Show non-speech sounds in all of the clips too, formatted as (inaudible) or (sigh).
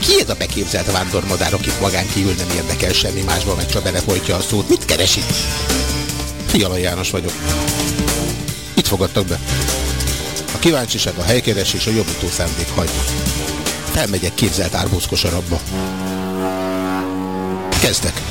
Ki ez a beképzelt vándormadár, akit magán kívül nem érdekel semmi másban, meg csak belefolytja a szót? Mit keres itt? Fiala János vagyok. Itt fogadtak be. A kíváncsiság, a helykeresés, a jobbító szándék hagy. Felmegyek képzelt árbózkosarabba. Kezdek.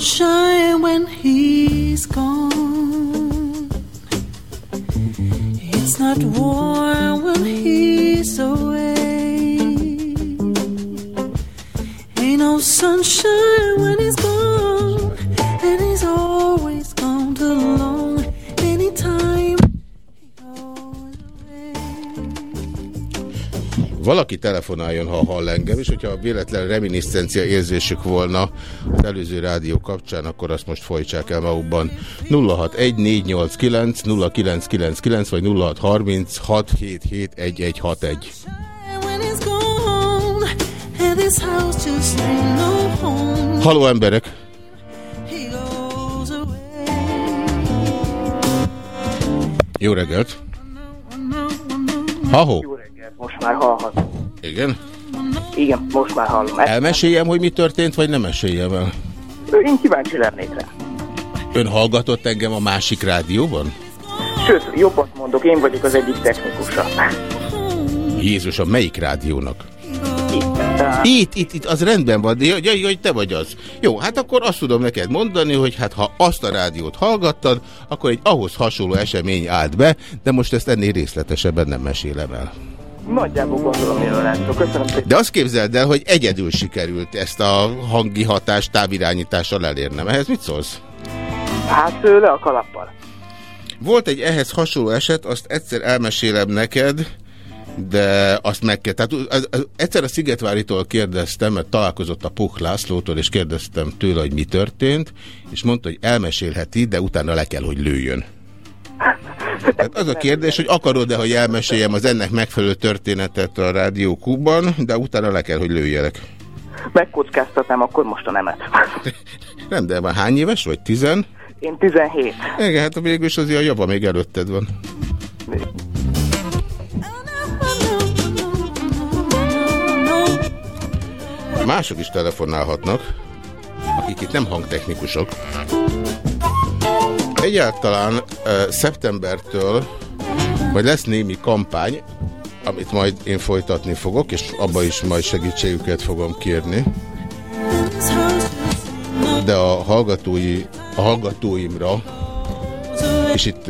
Sunshine when he's gone. It's not warm when he's away. Ain't no sunshine when he's gone, and he's always gone too long. Anytime. Valaki telefonáljon, ha hall engem, és hogyha véletlen reminiszencia érzésük volna az előző rádió kapcsán, akkor azt most folytsák el magukban. 061489 0999 vagy 0636771161. When he's gone, and this house just ain't no home. Haló emberek! Jó reggelt! Ha-ho! Jó reggelt, most már hallhatom. Igen? Igen, most már hallom. Ezt Elmeséljem, hogy mi történt, vagy nem meséljem el? Én kíváncsi lennék rá. Ön hallgatott engem a másik rádióban? Sőt, jobbat mondok, én vagyok az egyik technikusa. Jézus, a melyik rádiónak? Itt. Itt, itt, az rendben van, de jaj, jaj, te vagy az. Jó, hát akkor azt tudom neked mondani, hogy hát ha azt a rádiót hallgattad, akkor egy ahhoz hasonló esemény állt be, de most ezt ennél részletesebben nem mesélem el. Nagyjából gondolom, miről lesz. Köszönöm szépen. De azt képzeld el, hogy egyedül sikerült ezt a hangi hatást távirányítással elérnem. Ehhez mit szólsz? Hát le a kalappal. Volt egy ehhez hasonló eset, azt egyszer elmesélem neked, de azt meg kell. Tehát az, az, egyszer a Szigetváritól kérdeztem, mert találkozott a Puch Lászlótól, és kérdeztem tőle, hogy mi történt, és mondta, hogy elmesélheti, de utána le kell, hogy lőjön. Tehát az a kérdés, hogy akarod-e, hogy elmeséljem az ennek megfelelő történetet a Rádió Kubban, de utána le kell, hogy lőjelek. Megkockáztatnám akkor most a nemet. (laughs) Nem, de már hány éves vagy? Tizen? Én 17. Igen, hát végül is azért a java még előtted van. Mások is telefonálhatnak, akik itt nem hangtechnikusok. Egyáltalán szeptembertől, vagy lesz némi kampány, amit majd én folytatni fogok, és abba is majd segítségüket fogom kérni. De a hallgatói, a hallgatóimra, és itt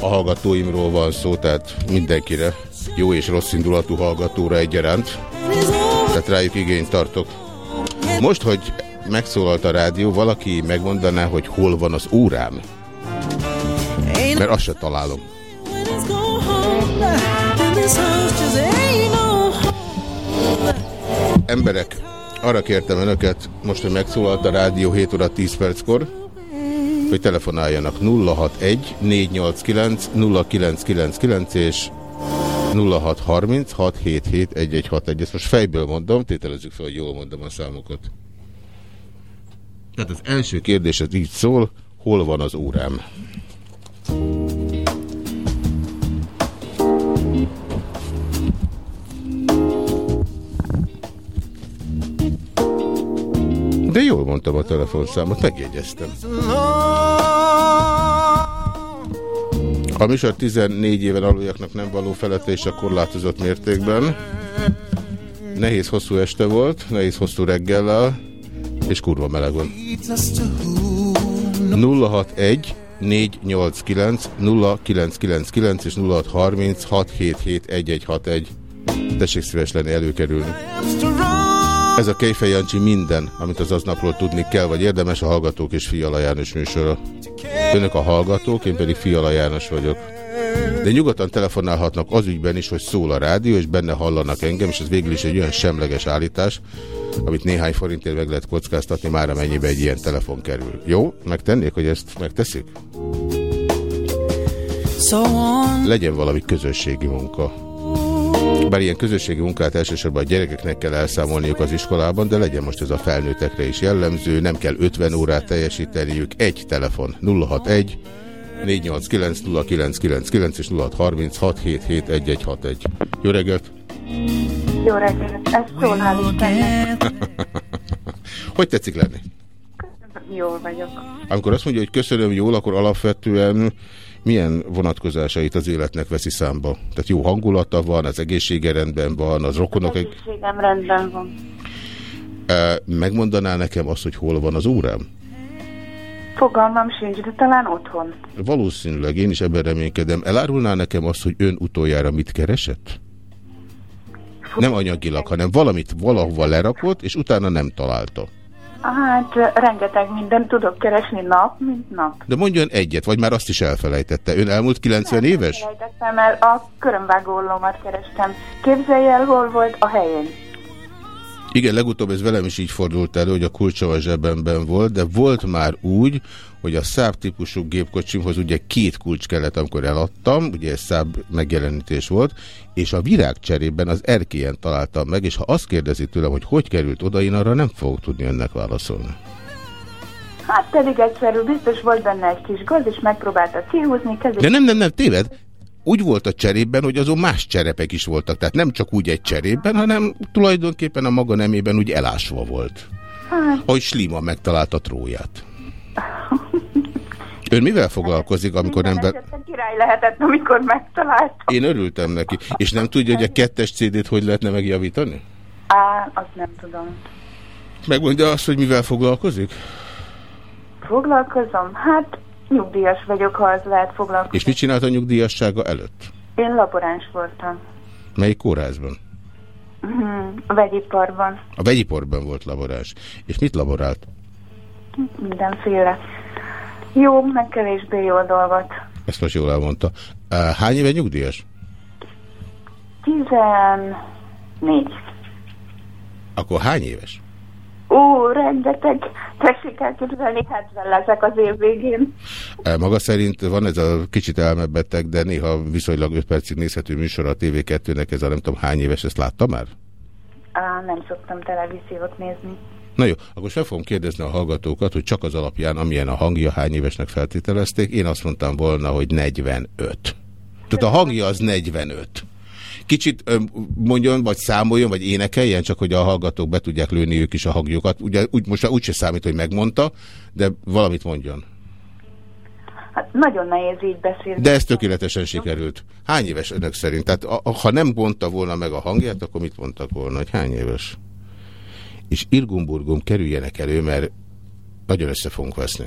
a hallgatóimról van szó, tehát mindenkire, jó és rossz indulatú hallgatóra egyaránt, tehát rájuk igényt tartok. Most, hogy megszólalt a rádió, valaki megmondaná, hogy hol van az órám? Mert azt se találom. Emberek, arra kértem önöket, most, hogy megszólalt a rádió 7 óra 10 perckor, hogy telefonáljanak 061 489 0999 és 0630 677 1161. Ezt most fejből mondom, tételezzük fel, hogy jól mondom a számokat. Tehát az első kérdés az így szól, hol van az órám? De jól mondtam a telefonszámot, megjegyeztem. A műsor 14 éven aluljaknak nem való felette és a korlátozott mértékben. Nehéz hosszú este volt, nehéz hosszú reggellel, és kurva meleg van. 061 489 0999 és 0630 677 1161. Tessék szíves lenni előkerülni. Ez a Kejfej Jancsi minden, amit az aznapról tudni kell, vagy érdemes a Hallgatók és Fiala János műsora. Önök a hallgatók, én pedig Fiala János vagyok. De nyugodtan telefonálhatnak az ügyben is, hogy szól a rádió, és benne hallanak engem, és ez végül is egy olyan semleges állítás, amit néhány forintért meg lehet kockáztatni, már amennyibe egy ilyen telefon kerül. Jó? Megtennék, hogy ezt megteszik? Legyen valami közösségi munka. Bár ilyen közösségi munkát elsősorban a gyerekeknek kell elszámolniuk az iskolában, de legyen most ez a felnőttekre is jellemző, nem kell 50 órát teljesíteniük, egy telefon 061 489 0999 és 0636771161. Jó reggelt! Jó reggelt, ez szól. (laughs) Hogy tetszik lenni? Jól vagyok. Amikor azt mondja, hogy köszönöm jól, akkor alapvetően milyen vonatkozásait az életnek veszi számba? Tehát jó hangulata van, az egészsége rendben van, az rokonok... Eg... Egészségem rendben van. Megmondaná nekem azt, hogy hol van az órám? Fogalmam sincs, de talán otthon. Valószínűleg én is ebben reménykedem. Elárulná nekem azt, hogy ön utoljára mit keresett? Nem anyagilag, hanem valamit valahova lerakott, és utána nem találta. Hát, rengeteg mindent tudok keresni nap, mint nap. De mondjon egyet, vagy már azt is elfelejtette. Ön elmúlt 90 éves? Felejtettem el, a körömvágólomat kerestem. Képzelj el, hol volt a helyén. Igen, legutóbb ez velem is így fordult elő, hogy a kulcsom a zsebemben volt, de volt már úgy, hogy a száb típusú gépkocsimhoz ugye két kulcs kellett, amikor eladtam, ugye ez száb megjelenítés volt, és a virág cserében az erkélyen találtam meg, és ha azt kérdezi tőlem, hogy hogy került oda, én arra nem fogok tudni önnek válaszolni. Hát pedig egyszerű, biztos volt benne egy kis gaz, és megpróbálta kihúzni, kezét. De nem, nem, nem, téved. Úgy volt a cserében, hogy azon más cserepek is voltak. Tehát nem csak úgy egy cserében, hanem tulajdonképpen a maga nemében úgy elásva volt. Hát, Ahogy Slima megtalálta tróját. Ön mivel foglalkozik, amikor nem... Be... király lehetett, amikor megtaláltam. Én örültem neki. És nem tudja, hogy a kettes CD-t hogy lehetne megjavítani? Á, azt nem tudom. Megmondja azt, hogy mivel foglalkozik? Foglalkozom? Hát, nyugdíjas vagyok, ha az lehet foglalkozni. És mit csinált a nyugdíjassága előtt? Én laboráns voltam. Melyik kórházban? Hmm, a vegyiparban. A vegyiporban volt laborás. És mit laborált? Mindenféle. Jó, meg kevésbé jó dolgot. Ezt most jól elmondta. Hány éve nyugdíjas? 14. Akkor hány éves? Ó, rengeteg. Tessék elképzelni, 70 leszek az év végén. Uh, Maga szerint van ez a kicsit elmebeteg, de néha viszonylag 5 percig nézhető műsor a TV2-nek, ez a nem tudom hány éves, ezt látta már? Á, nem szoktam televíziót nézni. Na jó, akkor fel fogom kérdezni a hallgatókat, hogy csak az alapján, amilyen a hangja, hány évesnek feltételezték. Én azt mondtam volna, hogy 45. Tehát a hangja az 45. Kicsit mondjon, vagy számoljon, vagy énekeljen, csak hogy a hallgatók be tudják lőni ők is a hangjukat. Ugye úgy, most úgyse számít, hogy megmondta, de valamit mondjon. Hát nagyon nehéz így beszélni. De ez tökéletesen sikerült. Hány éves önök szerint? Tehát a, a, ha nem mondta volna meg a hangját, akkor mit mondtak volna, hogy hány éves? És Irgumburgum kerüljenek elő, mert nagyon össze fogunk veszni.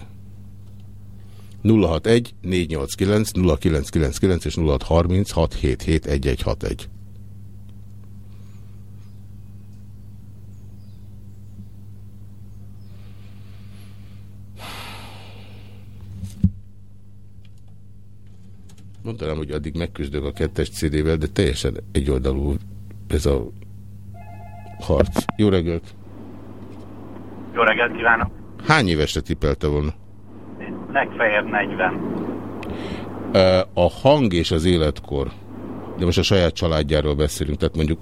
061 489 0999 és 0630 677 1161. Mondanám, hogy addig megküzdök a kettes CD-vel, de teljesen egyoldalú ez a harc. Jó reggelt! Jó reggelt kívánok! Hány évesre tippelte volna? Legfeljebb 40. Ö, A hang és az életkor, de most a saját családjáról beszélünk, tehát mondjuk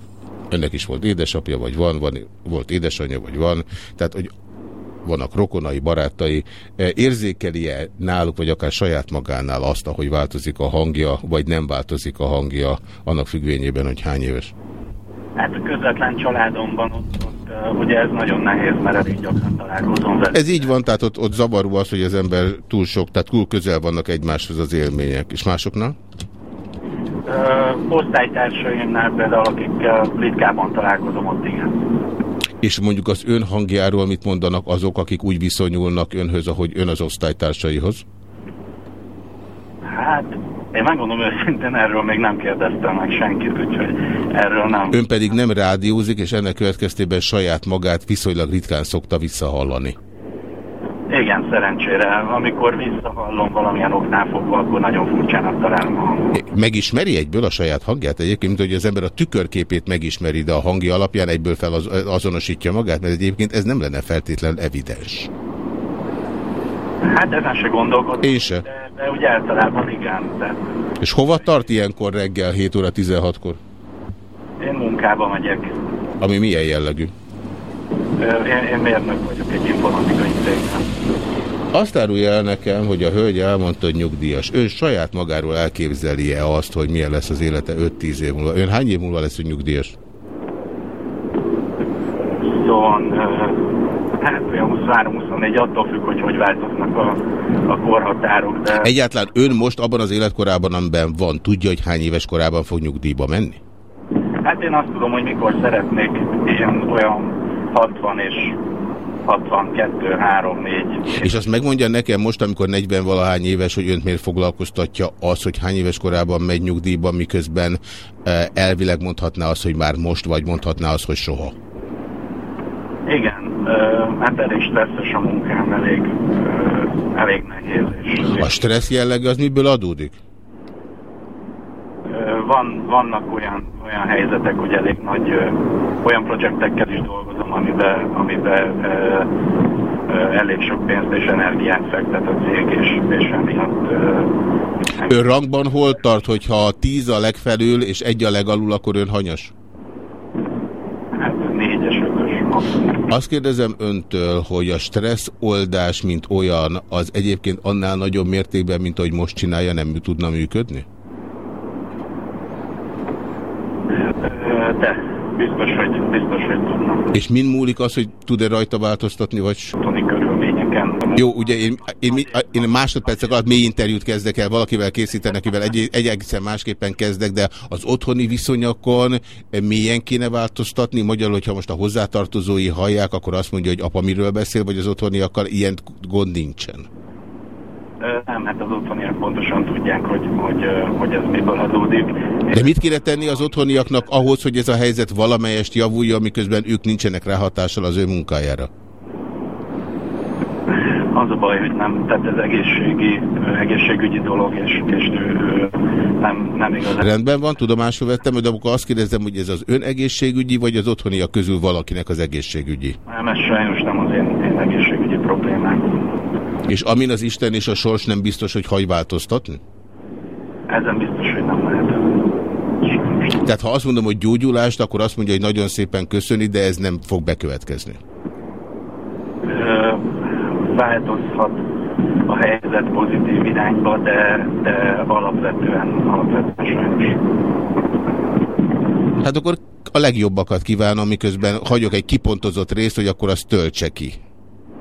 önnek is volt édesapja, vagy van, van volt édesanyja, vagy van, tehát hogy vannak rokonai, barátai, érzékeli-e náluk, vagy akár saját magánál azt, hogy változik a hangja, vagy nem változik a hangja, annak függvényében, hogy hány éves? Hát a közvetlen családomban ott, ugye ez nagyon nehéz, mert elég gyakran találkozom vele. Ez így van, tehát ott, ott zavaró az, hogy az ember túl sok, tehát túl közel vannak egymáshoz az élmények. És másoknál? Uh, osztálytársaimnál például, akikkel ritkában találkozom, ott igen. És mondjuk az ön hangjáról mit mondanak azok, akik úgy viszonyulnak önhöz, ahogy ön az osztálytársaihoz? Hát, én megmondom őszintén, erről még nem kérdeztem meg senkit, úgyhogy erről nem. Ön pedig nem rádiózik, és ennek következtében saját magát viszonylag ritkán szokta visszahallani. Igen, szerencsére. Amikor visszahallom valamilyen oknál fogva, akkor nagyon furcsának találom a hangot. Megismeri egyből a saját hangját egyébként, mint hogy az ember a tükörképét megismeri, de a hangja alapján egyből felazonosítja magát, mert egyébként ez nem lenne feltétlenül evidens. Hát ezen se gondolkodom. Én se. De, de úgy általában igen. Tehát És hova tart ilyenkor reggel 7 óra 16-kor? én munkába megyek. Ami milyen jellegű? Én, én mérnök vagyok egy informatikai cégben. Azt árulja el nekem, hogy a hölgy elmondta, hogy nyugdíjas. Ön saját magáról elképzeli-e azt, hogy milyen lesz az élete 5-10 év múlva? Ön hány év múlva lesz hogy nyugdíjas? Szóval, ö, hát olyan 23-24 attól függ, hogy hogy változnak a, a korhatárok, de Egyáltalán ön most abban az életkorában, amiben van, tudja, hogy hány éves korában fog nyugdíjba menni? hát én azt tudom, hogy mikor szeretnék ilyen olyan 60 és 62, 3, 4. És azt megmondja nekem most, amikor 40 valahány éves, hogy önt miért foglalkoztatja az, hogy hány éves korában megy nyugdíjba, miközben eh, elvileg mondhatná azt, hogy már most, vagy mondhatná azt, hogy soha. Igen, hát elég stresszes a munkám, elég, elég nehéz. És, A stressz jellege az miből adódik? Van, vannak olyan, olyan helyzetek, hogy elég nagy, olyan projektekkel is dolgozom, amiben, amiben elég sok pénzt és energiát fektet a cég, és, és emiatt... Ön rangban hol tart, hogyha 10 a legfelül és egy a legalul, akkor ön hanyas? Hát négyes. Azt kérdezem öntől, hogy a stressz oldás, mint olyan, az egyébként annál nagyobb mértékben, mint ahogy most csinálja, nem tudna működni? De biztos, hogy, biztos, hogy tudnak És min múlik az, hogy tud-e rajta változtatni, vagy... körülményeken. Jó, ugye én, én, én másodpercek alatt mély interjút kezdek el, valakivel készítenek, akivel egy, egy egészen másképpen kezdek, de az otthoni viszonyokon mélyen kéne változtatni. Magyarul, hogyha most a hozzátartozói hallják, akkor azt mondja, hogy apa miről beszél, vagy az otthoniakkal ilyen gond nincsen. Nem, hát az otthoniak pontosan tudják, hogy, hogy, hogy ez miből adódik. De mit kéne tenni az otthoniaknak ahhoz, hogy ez a helyzet valamelyest javuljon, miközben ők nincsenek ráhatással az ő munkájára? Az a baj, hogy nem, tehát ez egészségi, egészségügyi dolog, és, és ő, nem, nem igazán. Rendben van, tudomásul vettem, de amikor azt kérdezem, hogy ez az ön egészségügyi, vagy az otthoniak közül valakinek az egészségügyi? Nem, ez sajnos nem az én, én egészségügyi problémám. És amin az Isten és a sors nem biztos, hogy hagy változtatni? Ezen biztos, hogy nem lehet. Tehát ha azt mondom, hogy gyógyulást, akkor azt mondja, hogy nagyon szépen köszöni, de ez nem fog bekövetkezni. Változhat a helyzet pozitív irányba, de, de alapvetően, alapvetően sajnos. Hát akkor a legjobbakat kívánom, miközben hagyok egy kipontozott részt, hogy akkor azt töltse ki.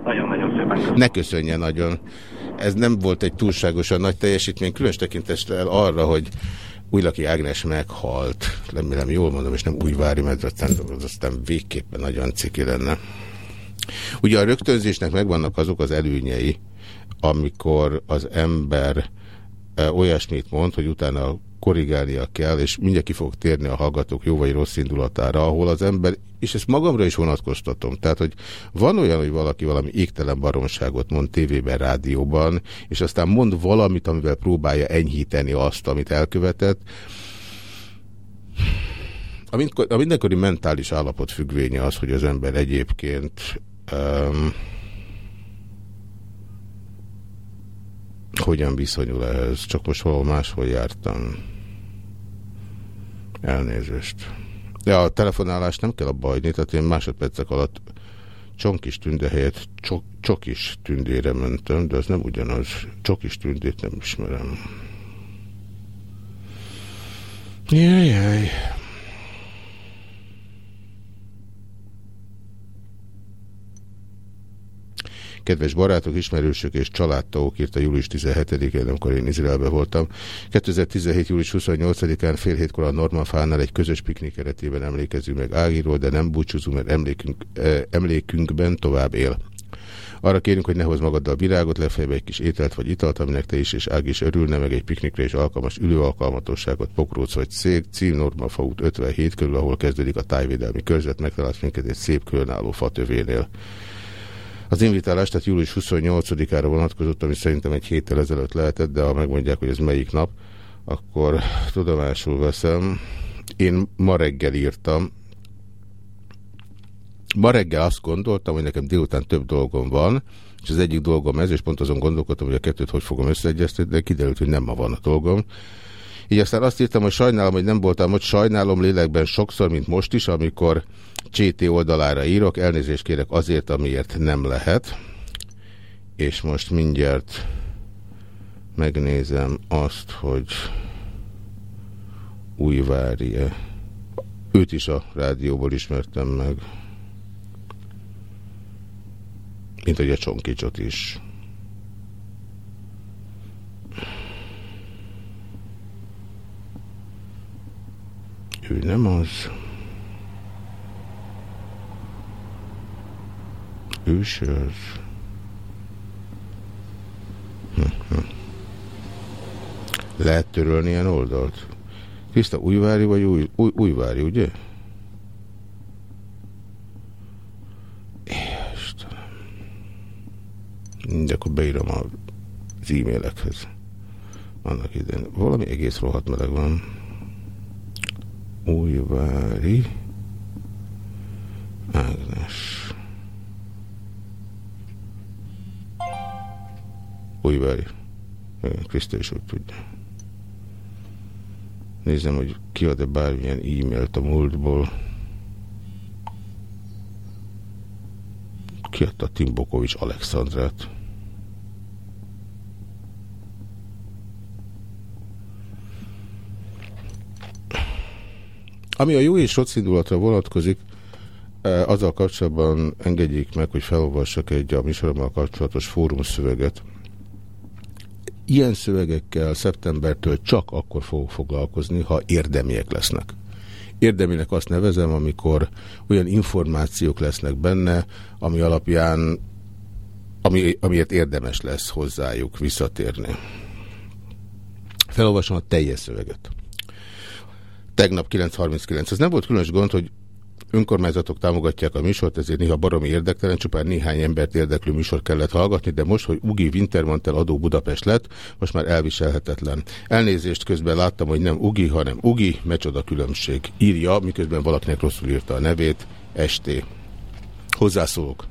Nagyon-nagyon szépen köszönöm. Ne köszönje nagyon. Ez nem volt egy túlságosan nagy teljesítmény, különös tekintettel arra, hogy Újlaki Ágnes meghalt. Remélem jól mondom, és nem úgy várja, mert aztán, az aztán végképpen nagyon ciki lenne. Ugye a rögtönzésnek megvannak azok az előnyei, amikor az ember e, olyasmit mond, hogy utána korrigálnia kell, és mindjárt ki fog térni a hallgatók jó vagy rossz indulatára, ahol az ember, és ezt magamra is vonatkoztatom, tehát, hogy van olyan, hogy valaki valami égtelen baromságot mond tévében, rádióban, és aztán mond valamit, amivel próbálja enyhíteni azt, amit elkövetett, a, mindko- a mindenkori mentális állapot függvénye az, hogy az ember egyébként um, hogyan viszonyul ehhez. Csak most valahol máshol jártam. Elnézést. De a telefonálást nem kell abba hagyni, tehát én másodpercek alatt csonkis tünde helyett csok, csokis tündére mentem, de az nem ugyanaz. Csokis tündét nem ismerem. Jaj, jaj. Kedves barátok, ismerősök és családtagok írta július 17-én, amikor én Izraelbe voltam. 2017. július 28-án fél hétkor a Normafánál egy közös piknik keretében emlékezünk meg Ágiról, de nem búcsúzunk, mert emlékünk, eh, emlékünkben tovább él. Arra kérünk, hogy ne hozz magaddal virágot, legfeljebb egy kis ételt vagy italt, aminek te is és Ági is örülne, meg egy piknikre is alkalmas ülőalkalmatosságot, Pokróc vagy Cég, cím Norma Faút 57 körül, ahol kezdődik a tájvédelmi körzet, megtalált minket egy szép különálló fatövénél. Az invitálás tehát július 28-ára vonatkozott, ami szerintem egy héttel ezelőtt lehetett, de ha megmondják, hogy ez melyik nap, akkor tudomásul veszem. Én ma reggel írtam. Ma reggel azt gondoltam, hogy nekem délután több dolgom van, és az egyik dolgom ez, és pont azon gondolkodtam, hogy a kettőt hogy fogom összeegyeztetni, de kiderült, hogy nem ma van a dolgom. Így aztán azt írtam, hogy sajnálom, hogy nem voltam ott, sajnálom lélekben sokszor, mint most is, amikor CT oldalára írok, elnézést kérek azért, amiért nem lehet. És most mindjárt megnézem azt, hogy újvári-e. Őt is a rádióból ismertem meg. Mint hogy a Csonkicsot is. Ő nem az. Ő se az. Hm. Lehet törölni ilyen oldalt? Kriszta, újvári vagy új, új, újvári, ugye? Istenem. De akkor beírom az e-mailekhez. Annak idején. Valami egész rohadt meleg van. Újvári Is úgy tudja. Nézem, hogy kiad-e bármilyen e-mailt a múltból. Kiadta Timbokovics Alexandrát. Ami a jó és rossz indulatra vonatkozik, azzal kapcsolatban engedjék meg, hogy felolvassak egy a műsorommal kapcsolatos fórumszöveget. Ilyen szövegekkel szeptembertől csak akkor fogok foglalkozni, ha érdemiek lesznek. Érdeminek azt nevezem, amikor olyan információk lesznek benne, ami alapján, ami, amiért érdemes lesz hozzájuk visszatérni. Felolvasom a teljes szöveget. Tegnap 9.39. Ez nem volt különös gond, hogy önkormányzatok támogatják a műsort, ezért néha baromi érdektelen, csupán néhány embert érdeklő műsor kellett hallgatni, de most, hogy Ugi Wintermantel adó Budapest lett, most már elviselhetetlen. Elnézést közben láttam, hogy nem Ugi, hanem Ugi, mecsoda különbség. Írja, miközben valakinek rosszul írta a nevét, ST. Hozzászólok.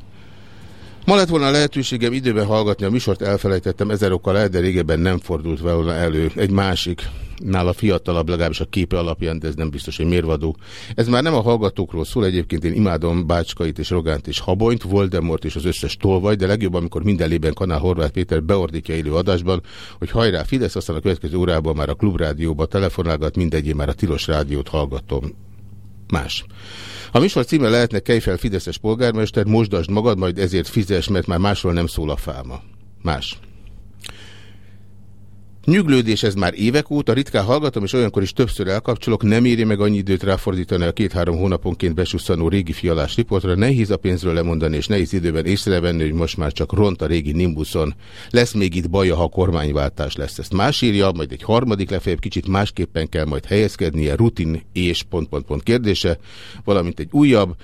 Ma lett volna lehetőségem időben hallgatni a műsort, elfelejtettem, ezer okkal el, de régebben nem fordult volna elő. Egy másik, nála fiatalabb, legalábbis a képe alapján, de ez nem biztos, hogy mérvadó. Ez már nem a hallgatókról szól, egyébként én imádom Bácskait és Rogánt és Habonyt, Voldemort és az összes tolvaj, de legjobb, amikor minden lében Kanál Horváth Péter beordítja élő adásban, hogy hajrá Fidesz, aztán a következő órában már a klubrádióba telefonálgat, mindegyé már a tilos rádiót hallgatom. Más. A műsor címe lehetne Kejfel Fideszes polgármester, mosdasd magad, majd ezért fizes, mert már másról nem szól a fáma. Más. Nyüglődés ez már évek óta, ritkán hallgatom, és olyankor is többször elkapcsolok, nem éri meg annyi időt ráfordítani a két-három hónaponként besusszanó régi fialás riportra, nehéz a pénzről lemondani, és nehéz időben észrevenni, hogy most már csak ront a régi Nimbuson. Lesz még itt baja, ha kormányváltás lesz. Ezt más írja, majd egy harmadik lefeljebb kicsit másképpen kell majd helyezkednie, rutin és pont-pont-pont kérdése, valamint egy újabb,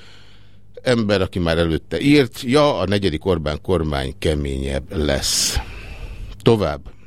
ember, aki már előtte írt, ja, a negyedik Orbán kormány keményebb lesz. Tovább.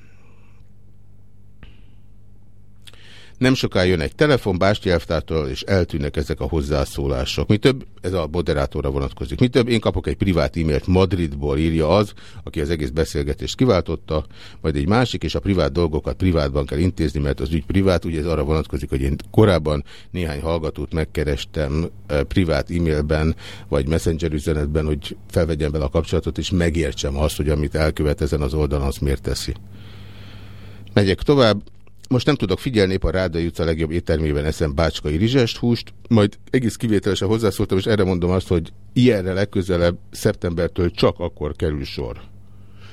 Nem soká jön egy telefon Básti elvtártól, és eltűnnek ezek a hozzászólások. Mi több, ez a moderátorra vonatkozik. Mi több, én kapok egy privát e-mailt Madridból, írja az, aki az egész beszélgetést kiváltotta, majd egy másik, és a privát dolgokat privátban kell intézni, mert az ügy privát, ugye ez arra vonatkozik, hogy én korábban néhány hallgatót megkerestem e, privát e-mailben, vagy messenger üzenetben, hogy felvegyem vele a kapcsolatot, és megértsem azt, hogy amit elkövet ezen az oldalon, azt miért teszi. Megyek tovább, most nem tudok figyelni, épp a Rádai utca legjobb éttermében eszem bácskai rizsest húst, majd egész kivételesen hozzászóltam, és erre mondom azt, hogy ilyenre legközelebb szeptembertől csak akkor kerül sor.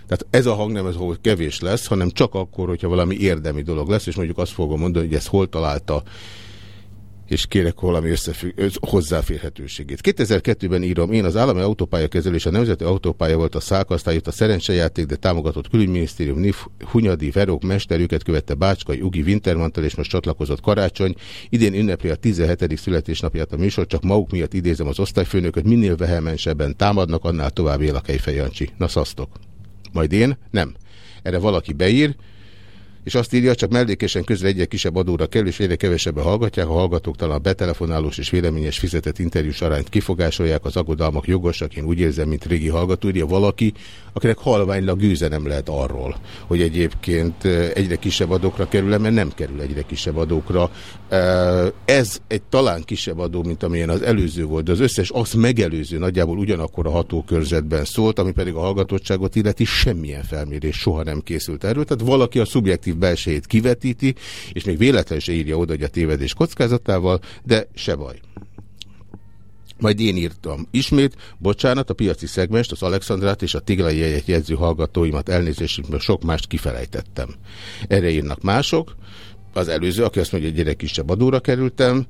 Tehát ez a hang nem ez, hogy kevés lesz, hanem csak akkor, hogyha valami érdemi dolog lesz, és mondjuk azt fogom mondani, hogy ezt hol találta és kérek valami összefügg, hozzáférhetőségét. 2002-ben írom, én az állami autópályakezelés, a Nemzeti Autópálya volt a szálkasztály, a szerencsejáték, de támogatott külügyminisztérium, NIF, Hunyadi, Verok, Mester, őket követte Bácskai, Ugi, Wintermantel, és most csatlakozott Karácsony. Idén ünnepli a 17. születésnapját a műsor, csak maguk miatt idézem az osztályfőnököt, minél vehemensebben támadnak, annál tovább él a. Na szasztok. Majd én? Nem. Erre valaki beír, és azt írja, csak mellékesen közre egyre kisebb adóra kerül, és egyre kevesebben hallgatják, a hallgatók talán a betelefonálós és véleményes fizetett interjús arányt kifogásolják, az aggodalmak jogosak, én úgy érzem, mint régi hallgató, írja valaki, akinek halványlag gőze nem lehet arról, hogy egyébként egyre kisebb adókra kerül, mert nem kerül egyre kisebb adókra. Ez egy talán kisebb adó, mint amilyen az előző volt, de az összes azt megelőző nagyjából ugyanakkor a hatókörzetben szólt, ami pedig a hallgatottságot illeti, semmilyen felmérés soha nem készült erről. Tehát valaki a szubjektív belsejét kivetíti, és még véletlenül se írja oda, hogy a tévedés kockázatával, de se baj. Majd én írtam. Ismét, bocsánat, a piaci szegmest, az Alexandrát és a Tiglai jegyet jegyző hallgatóimat elnézést, mert sok mást kifelejtettem. Erre írnak mások. Az előző, aki azt mondja, hogy gyerek kisebb adóra kerültem,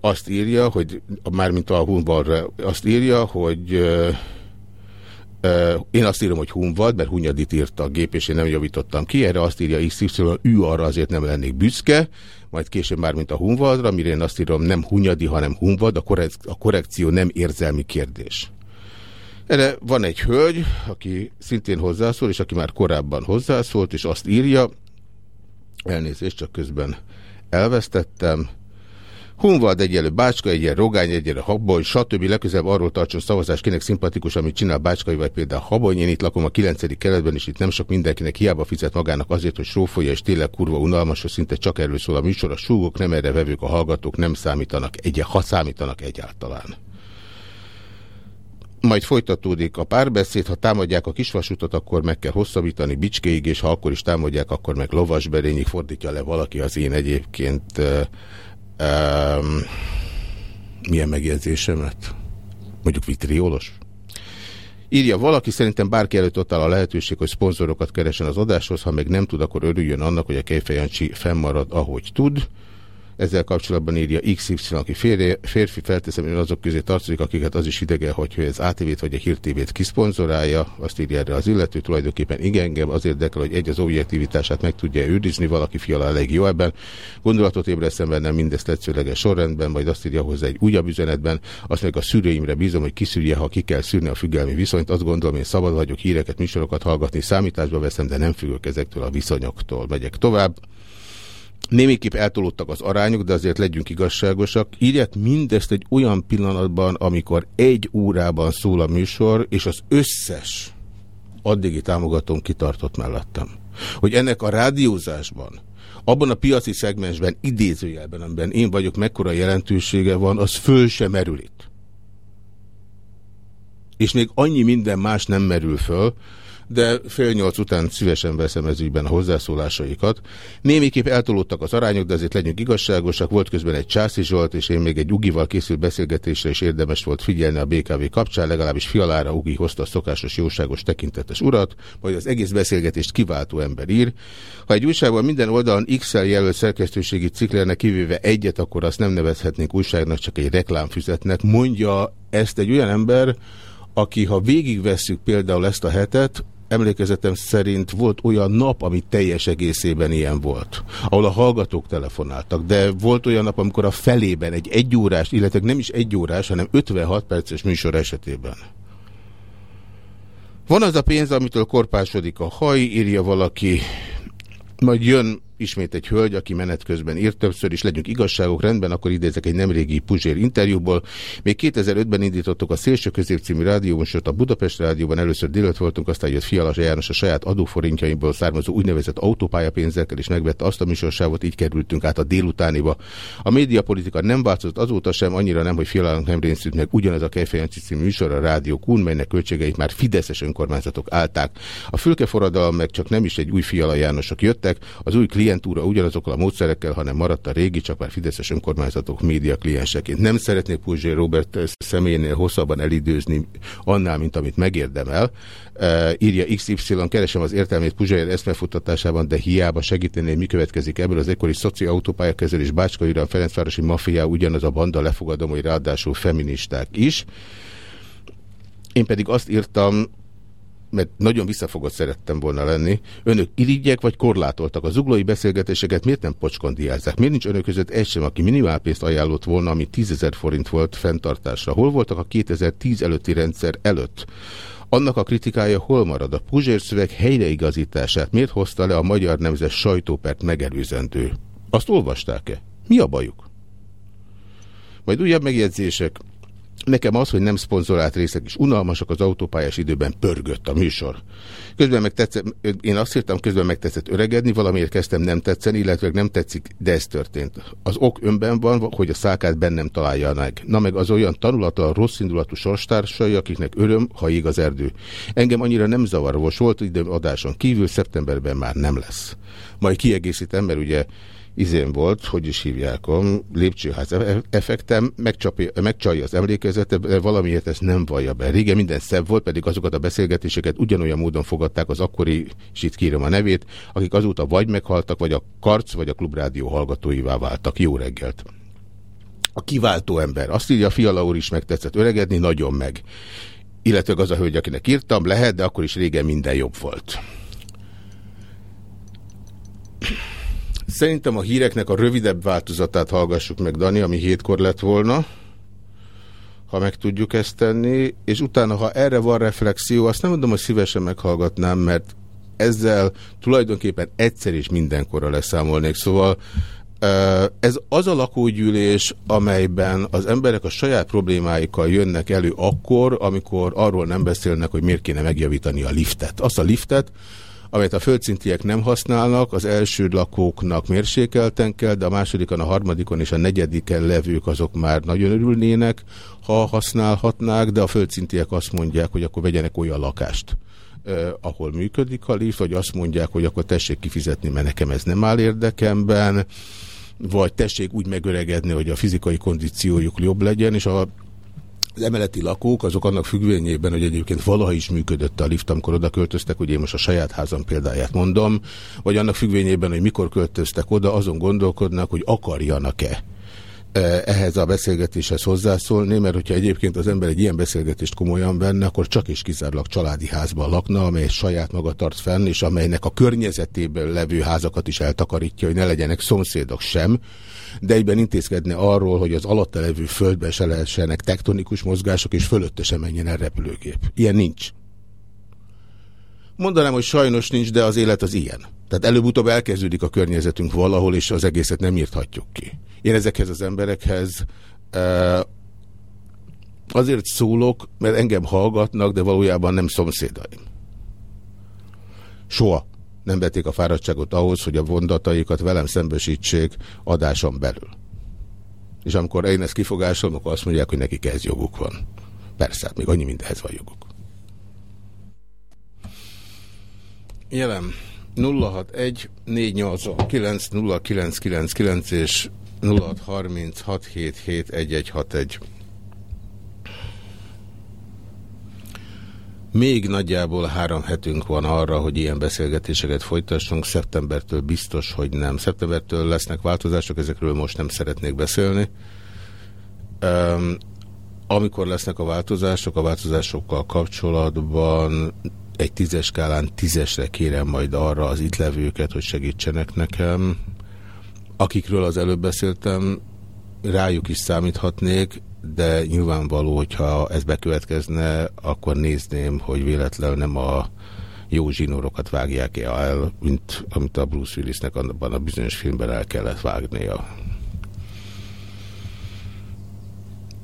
azt írja, hogy mármint a Hunvalra azt írja, hogy én azt írom, hogy Hunvad, mert Hunyadit írta a gép, és én nem javítottam ki. Erre azt írja XY, ő arra azért nem lennék büszke, majd később már, mint a Hunvadra, mire én azt írom, nem Hunyadi, hanem Hunvad, a, korrek a korrekció nem érzelmi kérdés. Erre van egy hölgy, aki szintén hozzászól, és aki már korábban hozzászólt, és azt írja, elnézést, csak közben elvesztettem, Hunvad egyelő Bácska, egyelő Rogány, egyelő Habony, stb. Legközelebb arról tartson szavazás, kinek szimpatikus, amit csinál Bácskai, vagy például Habony. Én itt lakom a 9. keletben, és itt nem sok mindenkinek hiába fizet magának azért, hogy srófolja, és tényleg kurva unalmas, hogy szinte csak erről szól a műsor. A súgok nem erre vevők, a hallgatók nem számítanak, egy ha számítanak egyáltalán. Majd folytatódik a párbeszéd, ha támadják a kisvasutat, akkor meg kell hosszabbítani Bicskéig, és ha akkor is támadják, akkor meg Lovasberényig fordítja le valaki az én egyébként Um, milyen megjegyzésemet? Mondjuk vitriolos? Írja valaki, szerintem bárki előtt ott áll a lehetőség, hogy szponzorokat keresen az adáshoz, ha még nem tud, akkor örüljön annak, hogy a Kejfejancsi fennmarad, ahogy tud. Ezzel kapcsolatban írja XY, aki férje, férfi, felteszem, hogy azok közé tartozik, akiket az is idege, hogy az ATV-t vagy a Hír TV-t kiszponzorálja. Azt írja erre az illető, tulajdonképpen igen, engem az érdekel, hogy egy az objektivitását meg tudja őrizni, valaki fiala a legjobb ebben. Gondolatot ébresztem bennem mindezt tetszőleges sorrendben, majd azt írja hozzá egy újabb üzenetben, azt meg a szűrőimre bízom, hogy kiszűrje, ha ki kell szűrni a függelmi viszonyt. Azt gondolom, én szabad vagyok híreket, műsorokat hallgatni, számításba veszem, de nem függök ezektől a viszonyoktól. Megyek tovább. Némiképp eltolódtak az arányok, de azért legyünk igazságosak. Írják mindezt egy olyan pillanatban, amikor egy órában szól a műsor, és az összes addigi támogatón kitartott mellettem. Hogy ennek a rádiózásban, abban a piaci szegmensben, idézőjelben, amiben én vagyok, mekkora jelentősége van, az föl sem merül itt. És még annyi minden más nem merül föl, de fél nyolc után szívesen veszem ez ügyben a hozzászólásaikat. Némiképp eltolódtak az arányok, de azért legyünk igazságosak. Volt közben egy Császi Zsolt, és én még egy Ugival készült beszélgetésre is érdemes volt figyelni a BKV kapcsán, legalábbis fialára Ugi hozta a szokásos, jóságos, tekintetes urat, majd az egész beszélgetést kiváltó ember ír. Ha egy újságban minden oldalon XL jelölt szerkesztőségi ciklernek kivéve egyet, akkor azt nem nevezhetnénk újságnak, csak egy reklámfüzetnek. Mondja ezt egy olyan ember, aki, ha végigvesszük például ezt a hetet, emlékezetem szerint volt olyan nap, ami teljes egészében ilyen volt, ahol a hallgatók telefonáltak, de volt olyan nap, amikor a felében egy egyórás, illetve nem is egy órás, hanem 56 perces műsor esetében. Van az a pénz, amitől korpásodik a haj, írja valaki, majd jön ismét egy hölgy, aki menet közben írt többször, is legyünk igazságok rendben, akkor idézek egy nemrégi Puzsér interjúból. Még 2005-ben indítottuk a Szélső Közép című rádiómosort a Budapest Rádióban, először délőtt voltunk, aztán jött Fialas János a saját adóforintjaimból származó úgynevezett autópályapénzekkel, és megvette azt a műsorsávot, így kerültünk át a délutániba. A médiapolitika nem változott azóta sem, annyira nem, hogy Fialának nem részült meg ugyanez a Kejfejancsi című műsor a Rádió Kun, melynek költségeit már fideszes önkormányzatok állták. A fülkeforradalom meg csak nem is egy új Fiala Jánosok jöttek, az új klientúra ugyanazokkal a módszerekkel, hanem maradt a régi, csak már Fideszes önkormányzatok média klienseként. Nem szeretnék Puzsé Robert személyénél hosszabban elidőzni annál, mint amit megérdemel. Uh, írja XY, keresem az értelmét Puzsé eszmefuttatásában, de hiába segítené, mi következik ebből az ekkori szociautópályakezelés Bácska Ferencvárosi mafia ugyanaz a banda lefogadom, hogy ráadásul feministák is. Én pedig azt írtam, mert nagyon visszafogott szerettem volna lenni. Önök irigyek vagy korlátoltak a zuglói beszélgetéseket, miért nem pocskondiázzák? Miért nincs önök között egy sem, aki minimálpénzt ajánlott volna, ami 10 forint volt fenntartásra? Hol voltak a 2010 előtti rendszer előtt? Annak a kritikája hol marad? A Puzsér szöveg helyreigazítását miért hozta le a magyar nemzet sajtópert megelőzendő? Azt olvasták-e? Mi a bajuk? Majd újabb megjegyzések. Nekem az, hogy nem szponzorált részek is unalmasak, az autópályás időben pörgött a műsor. Közben meg tetszett, én azt írtam, közben meg tetszett öregedni, valamiért kezdtem nem tetszeni, illetve nem tetszik, de ez történt. Az ok önben van, hogy a szákát bennem találja meg. Na meg az olyan tanulata a rossz indulatú sorstársai, akiknek öröm, ha ég az erdő. Engem annyira nem zavar, volt időm adáson kívül, szeptemberben már nem lesz. Majd kiegészítem, mert ugye izén volt, hogy is hívják, a lépcsőház effektem, megcsalja az emlékezetet, de valamiért ezt nem vallja be. Régen minden szebb volt, pedig azokat a beszélgetéseket ugyanolyan módon fogadták az akkori, és itt kérem a nevét, akik azóta vagy meghaltak, vagy a Karc, vagy a Klubrádió hallgatóivá váltak. Jó reggelt! A kiváltó ember. Azt írja, Fiala úr is megtetszett öregedni, nagyon meg. Illetve az a hölgy, akinek írtam, lehet, de akkor is régen minden jobb volt. Szerintem a híreknek a rövidebb változatát hallgassuk meg, Dani, ami hétkor lett volna, ha meg tudjuk ezt tenni, és utána, ha erre van reflexió, azt nem mondom, hogy szívesen meghallgatnám, mert ezzel tulajdonképpen egyszer is mindenkorra leszámolnék. Szóval ez az a lakógyűlés, amelyben az emberek a saját problémáikkal jönnek elő akkor, amikor arról nem beszélnek, hogy miért kéne megjavítani a liftet. Azt a liftet, amelyet a földszintiek nem használnak, az első lakóknak mérsékelten kell, de a másodikon, a harmadikon és a negyediken levők azok már nagyon örülnének, ha használhatnák, de a földszintiek azt mondják, hogy akkor vegyenek olyan lakást, eh, ahol működik a lift, vagy azt mondják, hogy akkor tessék kifizetni, mert nekem ez nem áll érdekemben, vagy tessék úgy megöregedni, hogy a fizikai kondíciójuk jobb legyen, és a az emeleti lakók azok annak függvényében, hogy egyébként valaha is működött a lift, amikor oda költöztek, hogy én most a saját házam példáját mondom, vagy annak függvényében, hogy mikor költöztek oda, azon gondolkodnak, hogy akarjanak-e ehhez a beszélgetéshez hozzászólni, mert hogyha egyébként az ember egy ilyen beszélgetést komolyan venne, akkor csak is kizárólag családi házban lakna, amely saját maga tart fenn, és amelynek a környezetében levő házakat is eltakarítja, hogy ne legyenek szomszédok sem, de egyben intézkedne arról, hogy az alatta levő földbe se lehessenek tektonikus mozgások, és fölötte sem menjen el repülőgép. Ilyen nincs. Mondanám, hogy sajnos nincs, de az élet az ilyen. Tehát előbb-utóbb elkezdődik a környezetünk valahol, és az egészet nem írthatjuk ki. Én ezekhez az emberekhez azért szólok, mert engem hallgatnak, de valójában nem szomszédaim. Soha nem vették a fáradtságot ahhoz, hogy a vondataikat velem szembesítsék adáson belül. És amikor én ezt kifogásolom, akkor azt mondják, hogy nekik ez joguk van. Persze, hát még annyi mindenhez van joguk. Jelen 061 489 0999 és 0636771161. Még nagyjából három hetünk van arra, hogy ilyen beszélgetéseket folytassunk. Szeptembertől biztos, hogy nem. Szeptembertől lesznek változások, ezekről most nem szeretnék beszélni. Um, amikor lesznek a változások, a változásokkal kapcsolatban egy tízes skálán tízesre kérem majd arra az itt levőket, hogy segítsenek nekem. Akikről az előbb beszéltem, rájuk is számíthatnék, de nyilvánvaló, hogyha ez bekövetkezne, akkor nézném, hogy véletlenül nem a jó zsinórokat vágják -e el, mint amit a Bruce Willisnek abban a bizonyos filmben el kellett vágnia.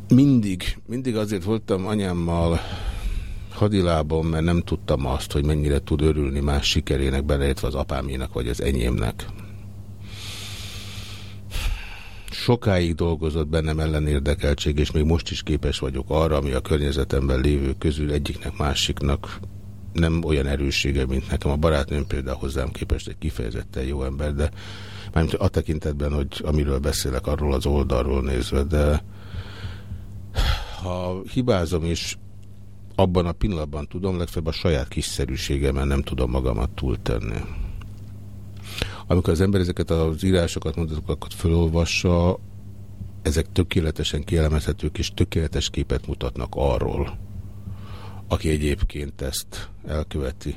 Mindig, mindig azért voltam anyámmal hadilában, mert nem tudtam azt, hogy mennyire tud örülni más sikerének, beleértve az apámének vagy az enyémnek sokáig dolgozott bennem ellenérdekeltség, és még most is képes vagyok arra, ami a környezetemben lévő közül egyiknek másiknak nem olyan erőssége, mint nekem. A barátnőm például hozzám képest egy kifejezetten jó ember, de mármint a tekintetben, hogy amiről beszélek, arról az oldalról nézve, de ha hibázom is, abban a pillanatban tudom, legfeljebb a saját kiszerűségemen nem tudom magamat túltenni. Amikor az ember ezeket az írásokat, mondatokat felolvassa, ezek tökéletesen kielemezhetők és tökéletes képet mutatnak arról, aki egyébként ezt elköveti.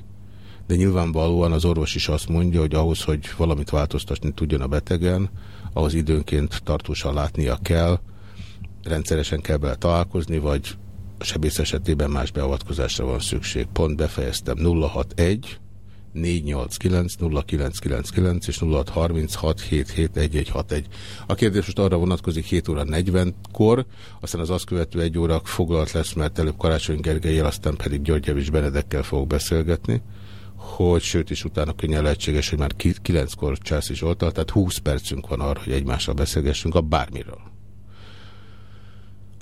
De nyilvánvalóan az orvos is azt mondja, hogy ahhoz, hogy valamit változtatni tudjon a betegen, ahhoz időnként tartósan látnia kell, rendszeresen kell bele találkozni, vagy sebész esetében más beavatkozásra van szükség. Pont befejeztem 061 489 0999 és 0636 771161. A kérdés most arra vonatkozik 7 óra 40-kor, aztán az azt követő egy óra foglalt lesz, mert előbb Karácsony Gergelyel, aztán pedig György Javis Benedekkel fogok beszélgetni hogy sőt is utána könnyen lehetséges, hogy már 9-kor Császi Zsoltal, tehát 20 percünk van arra, hogy egymással beszélgessünk a bármiről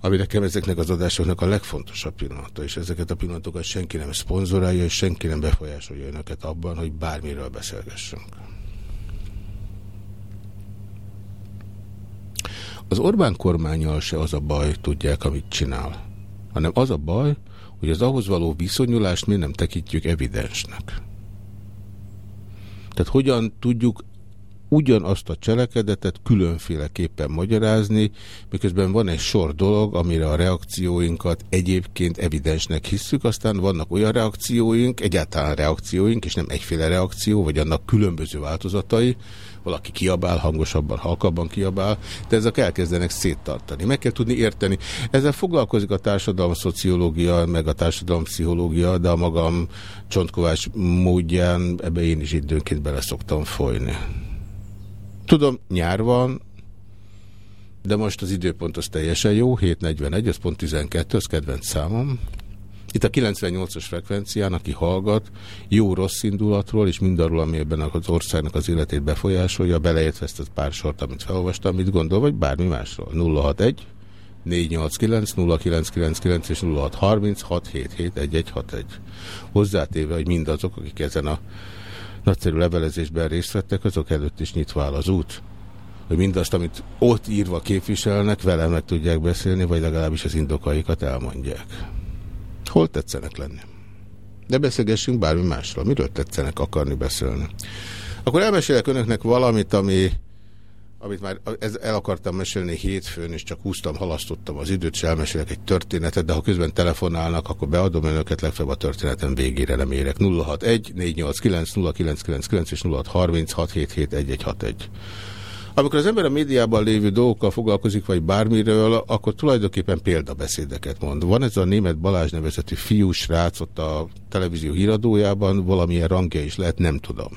ami nekem ezeknek az adásoknak a legfontosabb pillanata, és ezeket a pillanatokat senki nem szponzorálja, és senki nem befolyásolja önöket abban, hogy bármiről beszélgessünk. Az Orbán kormányjal se az a baj, tudják, amit csinál, hanem az a baj, hogy az ahhoz való viszonyulást mi nem tekintjük evidensnek. Tehát hogyan tudjuk ugyanazt a cselekedetet különféleképpen magyarázni, miközben van egy sor dolog, amire a reakcióinkat egyébként evidensnek hisszük, aztán vannak olyan reakcióink, egyáltalán reakcióink, és nem egyféle reakció, vagy annak különböző változatai, valaki kiabál, hangosabban, halkabban kiabál, de ezek elkezdenek széttartani. Meg kell tudni érteni. Ezzel foglalkozik a társadalom szociológia, meg a társadalom pszichológia, de a magam csontkovás módján ebbe én is időnként bele szoktam folyni. Tudom, nyár van, de most az időpont az teljesen jó, 7.41, ez pont 12, az kedvenc számom. Itt a 98-as frekvencián, aki hallgat, jó-rossz indulatról, és mindarról, ami ebben az országnak az életét befolyásolja, beleértve ezt a pár sort, amit felolvastam, mit gondol, vagy bármi másról. 061 489 0999 és 0630 677 Hozzátéve, hogy mindazok, akik ezen a nagyszerű levelezésben részt vettek, azok előtt is nyitva áll az út. Hogy mindazt, amit ott írva képviselnek, velem meg tudják beszélni, vagy legalábbis az indokaikat elmondják. Hol tetszenek lenni? De beszélgessünk bármi másról. Miről tetszenek akarni beszélni? Akkor elmesélek önöknek valamit, ami amit már el akartam mesélni hétfőn, és csak húztam, halasztottam az időt, és elmesélek egy történetet, de ha közben telefonálnak, akkor beadom önöket, legfeljebb a történetem végére nem érek. 061 489 0999 és 0636771161. Amikor az ember a médiában lévő dolgokkal foglalkozik, vagy bármiről, akkor tulajdonképpen példabeszédeket mond. Van ez a német Balázs nevezetű fiús rác ott a televízió híradójában, valamilyen rangja is lehet, nem tudom.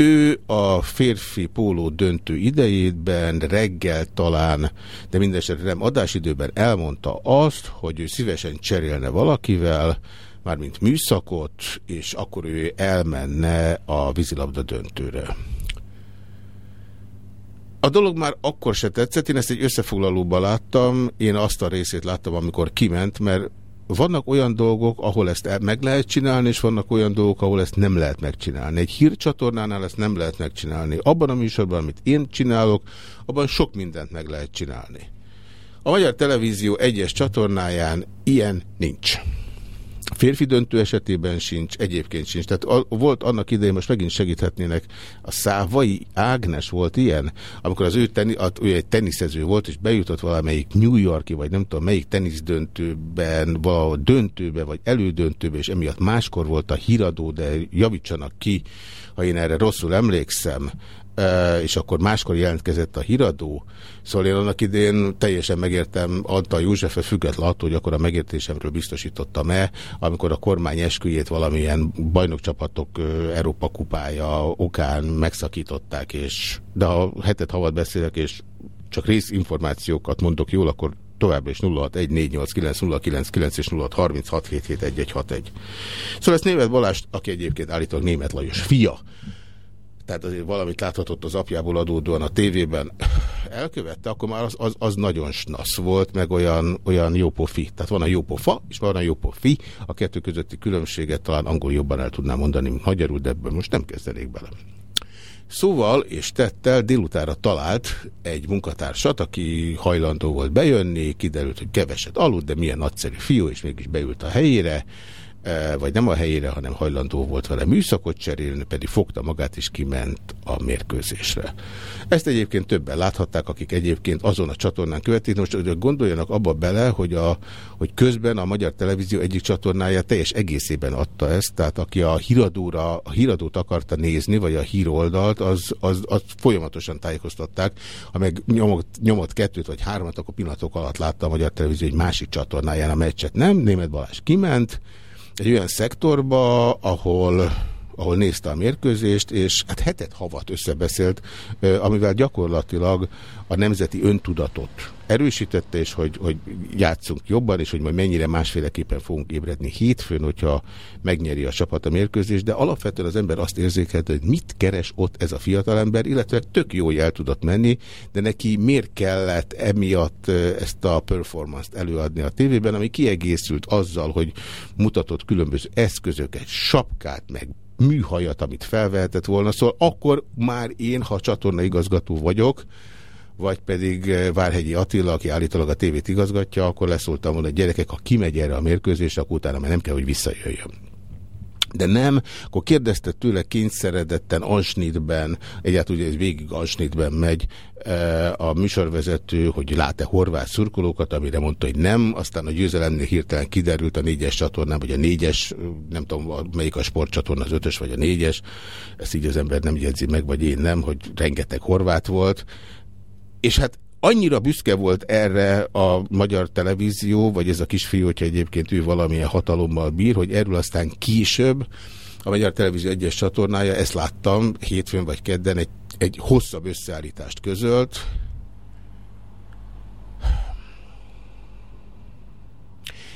Ő a férfi póló döntő idejében reggel talán, de mindesetre nem adásidőben elmondta azt, hogy ő szívesen cserélne valakivel, mármint műszakot, és akkor ő elmenne a vízilabda döntőre. A dolog már akkor se tetszett, én ezt egy összefoglalóban láttam, én azt a részét láttam, amikor kiment, mert vannak olyan dolgok, ahol ezt meg lehet csinálni, és vannak olyan dolgok, ahol ezt nem lehet megcsinálni. Egy hírcsatornánál ezt nem lehet megcsinálni. Abban a műsorban, amit én csinálok, abban sok mindent meg lehet csinálni. A Magyar Televízió egyes csatornáján ilyen nincs. Férfi döntő esetében sincs, egyébként sincs. Tehát a, volt annak idején, most megint segíthetnének, a Szávai Ágnes volt ilyen, amikor az ő, teni, a, ő egy teniszező volt, és bejutott valamelyik New Yorki, vagy nem tudom melyik tenisz-döntőben, valahol döntőbe, vagy elődöntőbe, és emiatt máskor volt a híradó, de javítsanak ki, ha én erre rosszul emlékszem, és akkor máskor jelentkezett a híradó. Szóval én annak idén teljesen megértem Antal Józsefe független attól, hogy akkor a megértésemről biztosítottam-e, amikor a kormány esküjét valamilyen bajnokcsapatok Európa kupája okán megszakították, és de ha hetet havat beszélek, és csak részinformációkat mondok jól, akkor továbbra is 0614890999 és 0636771161. Szóval ezt német Balázs, aki egyébként állítólag német Lajos fia, tehát azért valamit láthatott az apjából adódóan a tévében, elkövette, akkor már az, az, az nagyon snasz volt, meg olyan, olyan jópofi. Tehát van a jópofa, és van a jópofi. A kettő közötti különbséget talán angol jobban el tudnám mondani, magyarul, de ebből most nem kezdenék bele. Szóval és tettel délutára talált egy munkatársat, aki hajlandó volt bejönni, kiderült, hogy keveset aludt, de milyen nagyszerű fiú, és mégis beült a helyére, vagy nem a helyére, hanem hajlandó volt vele műszakot cserélni, pedig fogta magát és kiment a mérkőzésre. Ezt egyébként többen láthatták, akik egyébként azon a csatornán követik. Most gondoljanak abba bele, hogy, a, hogy közben a Magyar Televízió egyik csatornája teljes egészében adta ezt, tehát aki a híradóra, a híradót akarta nézni, vagy a híroldalt, az, az, az folyamatosan tájékoztatták. Ha meg nyomott, nyomott kettőt vagy hármat, akkor pillanatok alatt látta a Magyar Televízió egy másik csatornáján a meccset. Nem, Német Balázs kiment, egy olyan szektorba, ahol ahol nézte a mérkőzést, és hát hetet havat összebeszélt, amivel gyakorlatilag a nemzeti öntudatot erősítette, és hogy, hogy játszunk jobban, és hogy majd mennyire másféleképpen fogunk ébredni hétfőn, hogyha megnyeri a csapat a mérkőzést, de alapvetően az ember azt érzékelte, hogy mit keres ott ez a fiatalember, illetve tök jó el tudott menni, de neki miért kellett emiatt ezt a performance-t előadni a tévében, ami kiegészült azzal, hogy mutatott különböző eszközöket, sapkát, meg műhajat, amit felvehetett volna. Szóval akkor már én, ha csatorna igazgató vagyok, vagy pedig eh, Várhegyi Attila, aki állítólag a tévét igazgatja, akkor leszóltam volna, hogy gyerekek, ha kimegy erre a mérkőzésre, akkor utána már nem kell, hogy visszajöjjön. De nem, akkor kérdezte tőle kényszeredetten Ansnitben, egyáltalán ugye ez végig Ansnitben megy e, a műsorvezető, hogy lát-e horvát szurkolókat, amire mondta, hogy nem, aztán a győzelemnél hirtelen kiderült a négyes csatornán, vagy a négyes, nem tudom melyik a sportcsatorna, az ötös vagy a négyes, ezt így az ember nem jegyzi meg, vagy én nem, hogy rengeteg horvát volt, és hát annyira büszke volt erre a magyar televízió, vagy ez a kisfiú, hogyha egyébként ő valamilyen hatalommal bír, hogy erről aztán később a Magyar Televízió egyes csatornája, ezt láttam hétfőn vagy kedden, egy, egy hosszabb összeállítást közölt.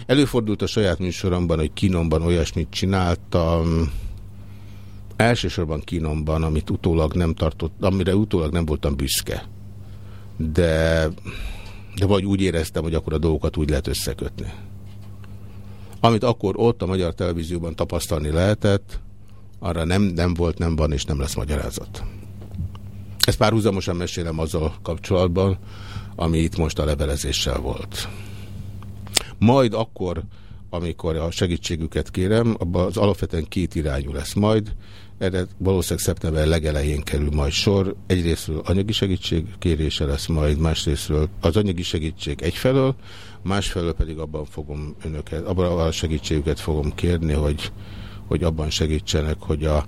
Előfordult a saját műsoromban, hogy kínomban olyasmit csináltam, elsősorban kínomban, amit utólag nem tartott, amire utólag nem voltam büszke de, de vagy úgy éreztem, hogy akkor a dolgokat úgy lehet összekötni. Amit akkor ott a Magyar Televízióban tapasztalni lehetett, arra nem, nem volt, nem van és nem lesz magyarázat. Ezt párhuzamosan mesélem azzal kapcsolatban, ami itt most a levelezéssel volt. Majd akkor, amikor a segítségüket kérem, abban az alapvetően két irányú lesz majd. Erre valószínűleg szeptember legelején kerül majd sor. Egyrésztről anyagi segítség kérése lesz majd, másrésztről az anyagi segítség egyfelől, másfelől pedig abban fogom önöket, abban a segítségüket fogom kérni, hogy, hogy abban segítsenek, hogy a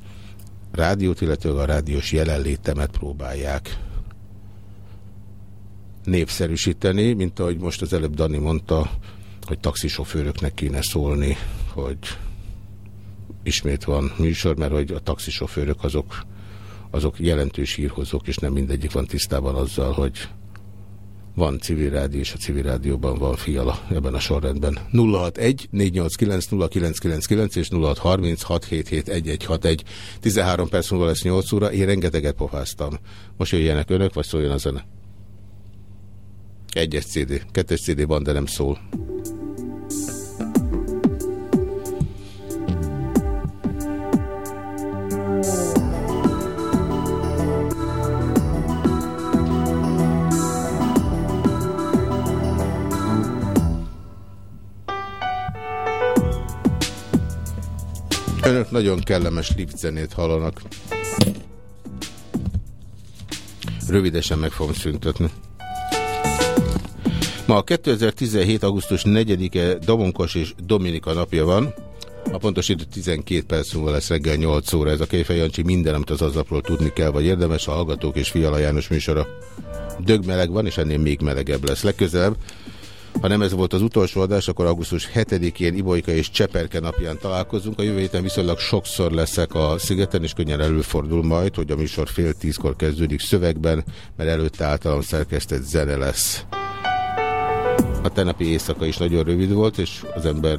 rádiót, illetve a rádiós jelenlétemet próbálják népszerűsíteni, mint ahogy most az előbb Dani mondta, hogy taxisofőröknek kéne szólni, hogy ismét van műsor, mert hogy a taxisofőrök azok, azok jelentős hírhozók, és nem mindegyik van tisztában azzal, hogy van civil rádió, és a civil rádióban van fiala ebben a sorrendben. 061 489 0999 és 0636771161. 13 perc múlva lesz 8 óra, én rengeteget pofáztam. Most jöjjenek önök, vagy szóljon a zene? Egyes CD, kettes CD van, de nem szól. Önök nagyon kellemes lift zenét hallanak. Rövidesen meg fogom szüntetni. Ma a 2017. augusztus 4-e Domonkos és Dominika napja van. A pontos idő 12 perc múlva lesz reggel 8 óra. Ez a Kéfej Jancsi minden, amit az azapról tudni kell, vagy érdemes a Hallgatók és Fiala János műsora. Dögmeleg van, és ennél még melegebb lesz. Legközelebb ha nem ez volt az utolsó adás, akkor augusztus 7-én Ibolyka és Cseperke napján találkozunk. A jövő héten viszonylag sokszor leszek a szigeten, és könnyen előfordul majd, hogy a műsor fél tízkor kezdődik szövegben, mert előtte általam szerkesztett zene lesz. A tenapi éjszaka is nagyon rövid volt, és az ember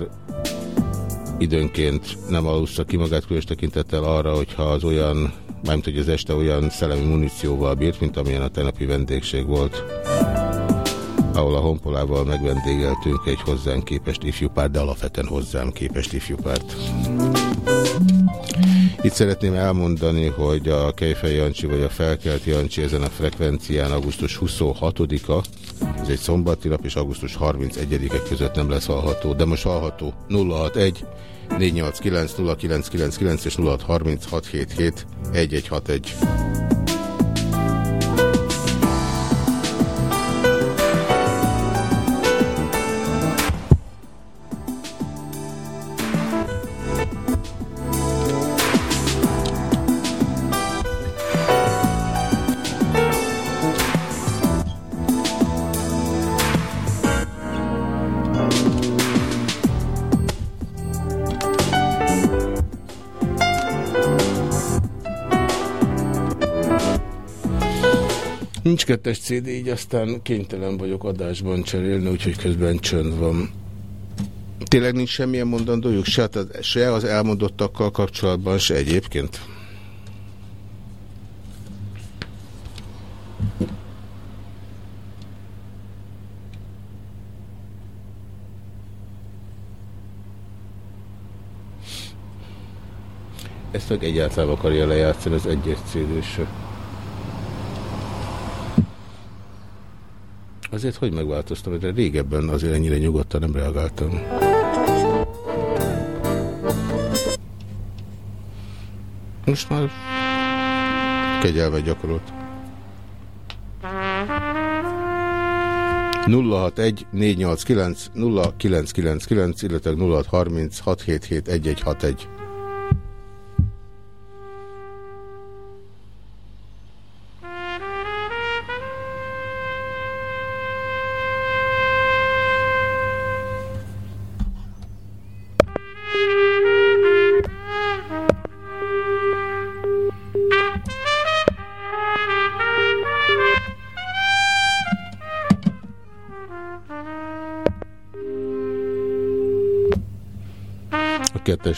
időnként nem alussza ki magát különös tekintettel arra, hogyha az olyan mármint hogy az este olyan szellemi munícióval bírt, mint amilyen a tegnapi vendégség volt, ahol a honpolával megvendégeltünk egy hozzánk képest ifjúpárt, de alapvetően hozzám képest ifjúpárt. Itt szeretném elmondani, hogy a Kejfej Jancsi vagy a Felkelt Jancsi ezen a frekvencián augusztus 26-a, ez egy szombati nap, és augusztus 31-e között nem lesz hallható, de most hallható 061 489 0999 és 063677 1161. kettes CD, így aztán kénytelen vagyok adásban cserélni, úgyhogy közben csönd van. Tényleg nincs semmilyen mondandójuk, se, se az elmondottakkal kapcsolatban, se egyébként? Ezt meg egyáltalán akarja lejátszani az egyes cd -se. Azért hogy megváltoztam, de régebben azért ennyire nyugodtan nem reagáltam. Most már kegyelmet gyakorolt. 061 489 0999, illetve 0630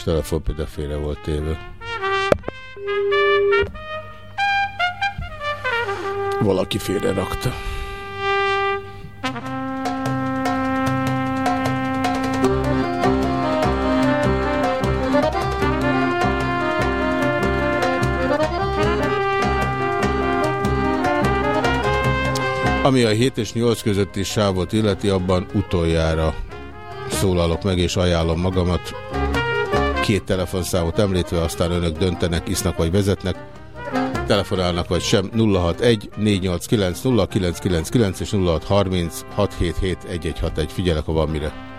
677 1161. kettes telefon például félre volt téve. Valaki félre rakta. Ami a 7 és 8 közötti sávot illeti, abban utoljára szólalok meg és ajánlom magamat két telefonszámot említve, aztán önök döntenek, isznak vagy vezetnek, telefonálnak vagy sem 061 489 0999 és 0630 677 1161. Figyelek, ha van mire.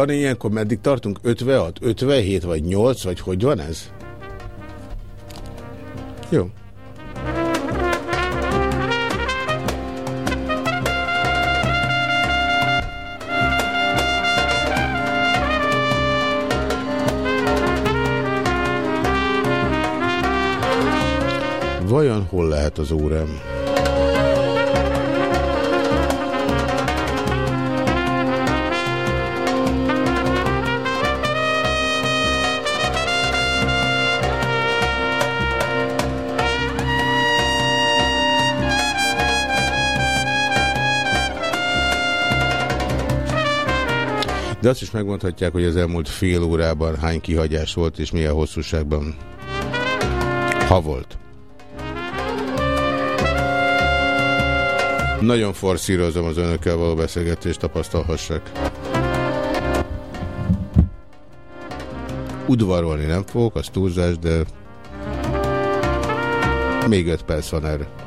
Dani, ilyenkor meddig tartunk? 56, 57 vagy 8, vagy hogy van ez? Jó. Vajon hol lehet az órám? De azt is megmondhatják, hogy az elmúlt fél órában hány kihagyás volt, és milyen hosszúságban. Ha volt. Nagyon forszírozom az önökkel való beszélgetést, tapasztalhassák. Udvarolni nem fogok, az túlzás, de még öt perc van erre.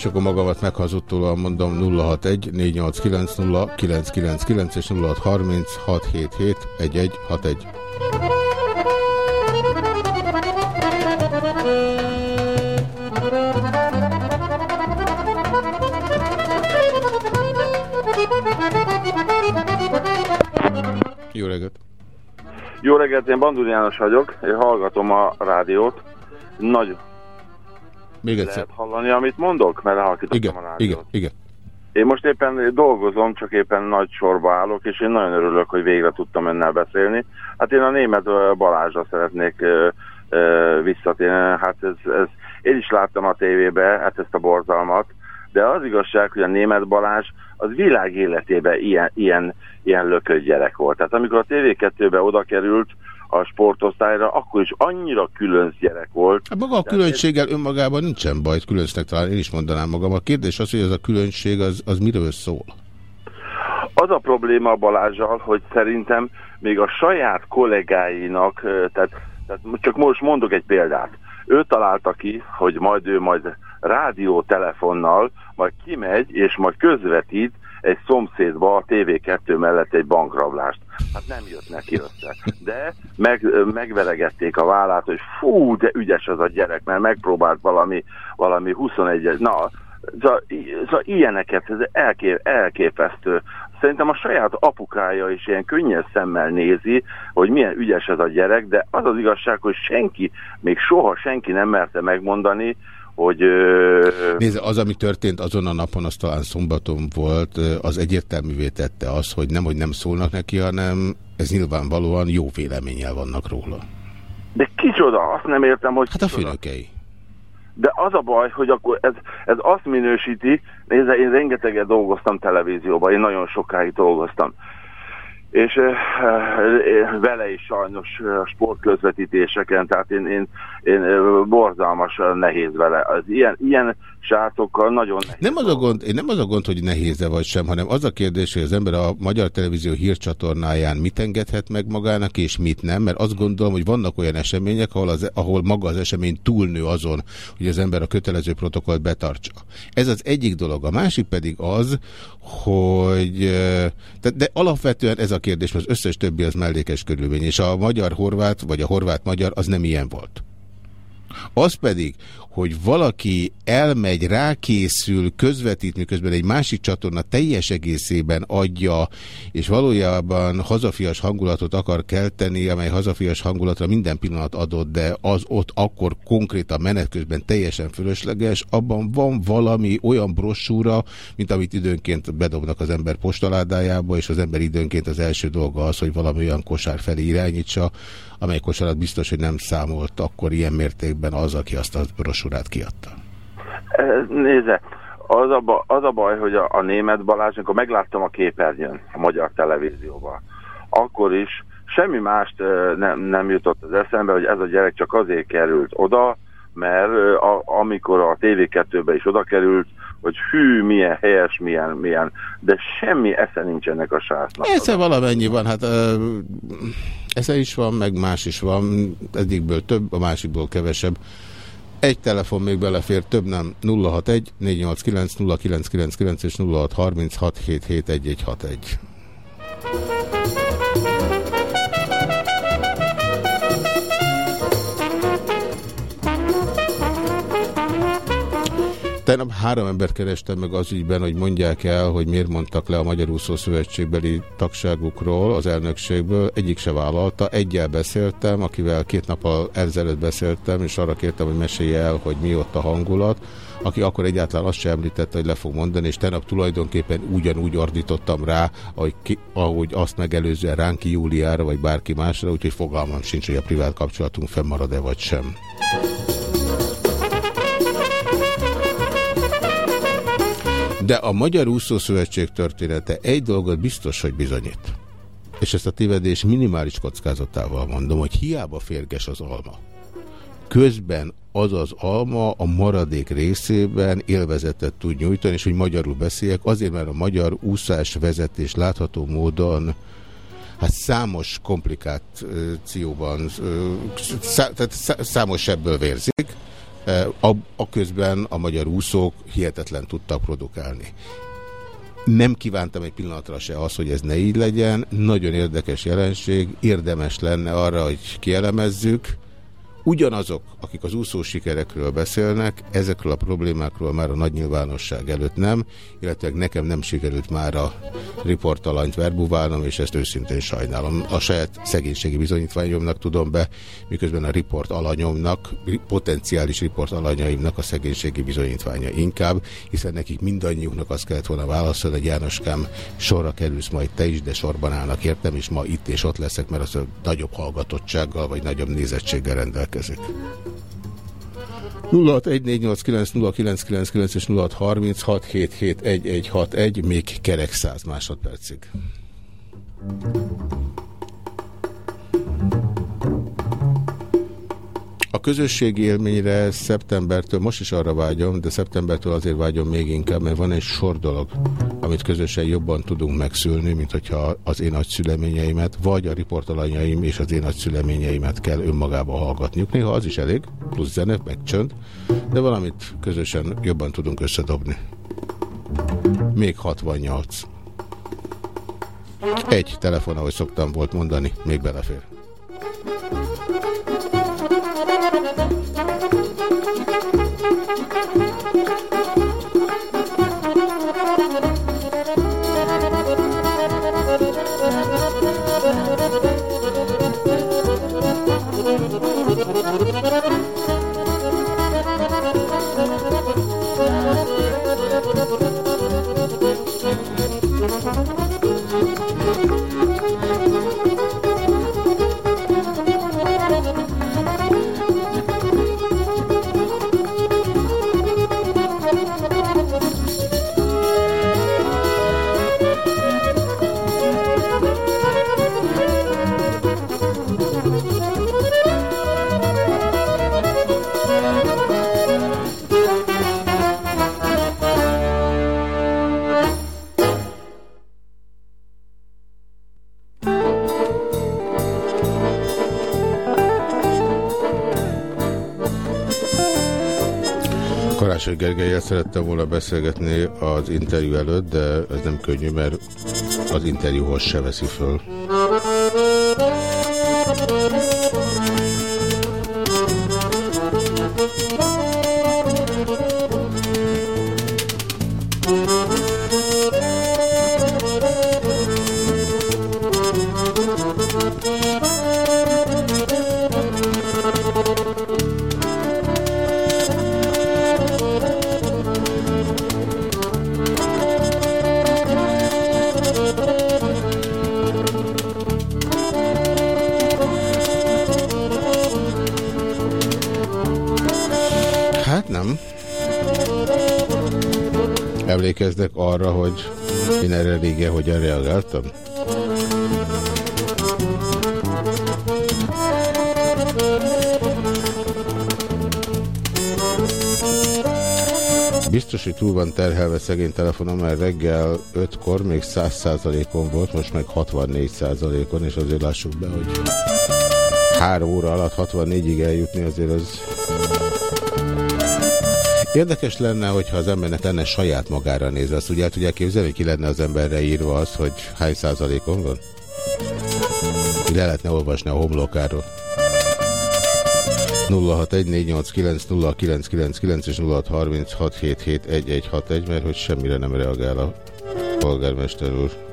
És akkor magamat meghazudtulóan mondom 061 489 0999 és 0630 677 1161. Jó reggelt! Jó reggelt, én Bandúr János vagyok, én hallgatom a rádiót. Nagyon Még egyszer. lehet hallani, amit mondok, mert elhalkítottam Igen, a rádiót. igen, igen. Én most éppen dolgozom, csak éppen nagy sorba állok, és én nagyon örülök, hogy végre tudtam önnel beszélni. Hát én a német Balázsra szeretnék visszatérni. Hát ez, ez, én is láttam a tévébe hát ezt a borzalmat, de az igazság, hogy a német Balázs az világ életében ilyen, ilyen, ilyen lökött gyerek volt. Tehát amikor a TV2-be oda került a sportosztályra, akkor is annyira különc gyerek volt. Hát maga a különbséggel önmagában nincsen baj, különцnek talán én is mondanám magam. A kérdés az, hogy ez a különbség az, az miről szól? Az a probléma Balázsjal, hogy szerintem még a saját kollégáinak, tehát, tehát csak most mondok egy példát. Ő találta ki, hogy majd ő majd rádió telefonnal majd kimegy, és majd közvetít egy szomszédba a TV2 mellett egy bankrablást. Hát nem jött neki össze. De meg, megveregették a vállát, hogy fú, de ügyes az a gyerek, mert megpróbált valami, valami 21 Na, Szóval, szóval ilyeneket, ez elkép, elképesztő. Szerintem a saját apukája is ilyen könnyes szemmel nézi, hogy milyen ügyes ez a gyerek, de az az igazság, hogy senki, még soha senki nem merte megmondani, hogy... Nézd, az, ami történt azon a napon, az talán szombaton volt, az egyértelművé tette az, hogy nem, hogy nem szólnak neki, hanem ez nyilvánvalóan jó véleménnyel vannak róla. de kicsoda, azt nem értem, hogy Hát a főnökei. De az a baj, hogy akkor ez, ez azt minősíti, nézd, én rengeteget dolgoztam televízióban, én nagyon sokáig dolgoztam. És eh, eh, vele is sajnos eh, sportközvetítéseken, tehát én, én, én borzalmasan nehéz vele. Az ilyen, ilyen srácokkal nagyon nehéz. Nem az a gond, én nem az a gond, hogy nehéz-e vagy sem, hanem az a kérdés, hogy az ember a Magyar Televízió hírcsatornáján mit engedhet meg magának, és mit nem, mert azt gondolom, hogy vannak olyan események, ahol, az, ahol maga az esemény túlnő azon, hogy az ember a kötelező protokollt betartsa. Ez az egyik dolog. A másik pedig az, hogy de, de alapvetően ez a kérdés, mert az összes többi az mellékes körülmény, és a magyar-horvát, vagy a horvát-magyar az nem ilyen volt. Az pedig, hogy valaki elmegy, rákészül, közvetít, miközben egy másik csatorna teljes egészében adja, és valójában hazafias hangulatot akar kelteni, amely hazafias hangulatra minden pillanat adott, de az ott akkor konkrétan menet közben teljesen fölösleges, abban van valami olyan brossúra, mint amit időnként bedobnak az ember postaládájába, és az ember időnként az első dolga az, hogy valami olyan kosár felé irányítsa, amely kosarat biztos, hogy nem számolt akkor ilyen mértékben az, aki azt a brosúrát kiadta. Nézze, az a, ba, az a baj, hogy a, a német Balázs, amikor megláttam a képernyőn a magyar televízióban, akkor is semmi mást nem, nem jutott az eszembe, hogy ez a gyerek csak azért került oda, mert a, amikor a TV2-be is oda került, hogy hű, milyen helyes, milyen, milyen, de semmi esze nincs ennek a srácnak. Esze valamennyi van, hát esze is van, meg más is van, egyikből több, a másikból kevesebb. Egy telefon még belefér, több nem. 061 489 0999 és 0636 771161. Tegnap három embert kerestem meg az ügyben, hogy mondják el, hogy miért mondtak le a Magyar Úszó Szövetségbeli tagságukról, az elnökségből. Egyik se vállalta. Egyel beszéltem, akivel két nappal ezelőtt beszéltem, és arra kértem, hogy mesélje el, hogy mi ott a hangulat. Aki akkor egyáltalán azt sem említette, hogy le fog mondani, és tegnap tulajdonképpen ugyanúgy ordítottam rá, ahogy, ki, ahogy azt megelőzően Ránki Júliára, vagy bárki másra, úgyhogy fogalmam sincs, hogy a privát kapcsolatunk fennmarad-e vagy sem. De a Magyar Úszószövetség története egy dolgot biztos, hogy bizonyít. És ezt a tévedés minimális kockázatával mondom, hogy hiába férges az alma. Közben az az alma a maradék részében élvezetet tud nyújtani, és hogy magyarul beszéljek, azért, mert a magyar úszás vezetés látható módon hát számos komplikációban, szá, tehát számos ebből vérzik, a, a közben a magyar úszók hihetetlen tudtak produkálni. Nem kívántam egy pillanatra se az, hogy ez ne így legyen. Nagyon érdekes jelenség, érdemes lenne arra, hogy kielemezzük. Ugyanazok, akik az úszó sikerekről beszélnek, ezekről a problémákról már a nagy nyilvánosság előtt nem, illetve nekem nem sikerült már a riportalanyt verbuválnom, és ezt őszintén sajnálom. A saját szegénységi bizonyítványomnak tudom be, miközben a riport alanyomnak, potenciális riport alanyaimnak a szegénységi bizonyítványa inkább, hiszen nekik mindannyiuknak azt kellett volna válaszolni, hogy Jánoskám, sorra kerülsz majd te is, de sorban állnak értem, és ma itt és ott leszek, mert az a nagyobb hallgatottsággal, vagy nagyobb nézettséggel rendelkezik. 0614890999 és 0636771161 még kerek 100 másodpercig. A közösségi élményre szeptembertől, most is arra vágyom, de szeptembertől azért vágyom még inkább, mert van egy sor dolog, amit közösen jobban tudunk megszülni, mint hogyha az én nagyszüleményeimet, vagy a riportalanyaim és az én nagyszüleményeimet kell önmagába hallgatniuk. Néha az is elég, plusz zene, meg csönd, de valamit közösen jobban tudunk összedobni. Még 68. Egy telefon, ahogy szoktam volt mondani, még belefér. Karácsony Gergelyel szerettem volna beszélgetni az interjú előtt, de ez nem könnyű, mert az interjúhoz se veszi föl. Túl van terhelve szegény telefonom, mert reggel 5-kor még 100%-on volt, most meg 64%-on, és azért lássuk be, hogy 3 óra alatt 64-ig eljutni azért az... Érdekes lenne, hogyha az embernek lenne saját magára nézve. Azt ugye el tudják képzelni, ki lenne az emberre írva az, hogy hány százalékon van? Le lehetne olvasni a homlokáról. 0614890999 és 0636771161, mert hogy semmire nem reagál a polgármester úr.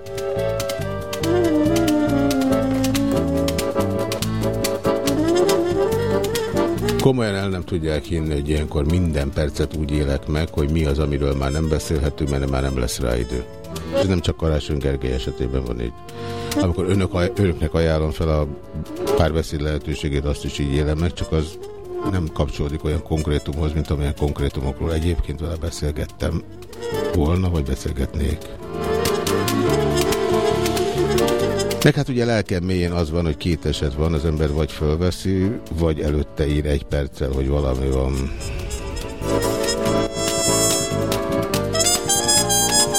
Komolyan el nem tudják hinni, hogy ilyenkor minden percet úgy élek meg, hogy mi az, amiről már nem beszélhetünk, mert már nem lesz rá idő. Ez nem csak Karácsony Gergely esetében van így. Amikor önök, önöknek ajánlom fel a párbeszéd lehetőségét, azt is így élem meg, csak az nem kapcsolódik olyan konkrétumhoz, mint amilyen konkrétumokról egyébként vele beszélgettem volna, vagy beszélgetnék. Meg hát ugye lelkem mélyén az van, hogy két eset van, az ember vagy fölveszi, vagy előtte ír egy perccel, hogy valami van.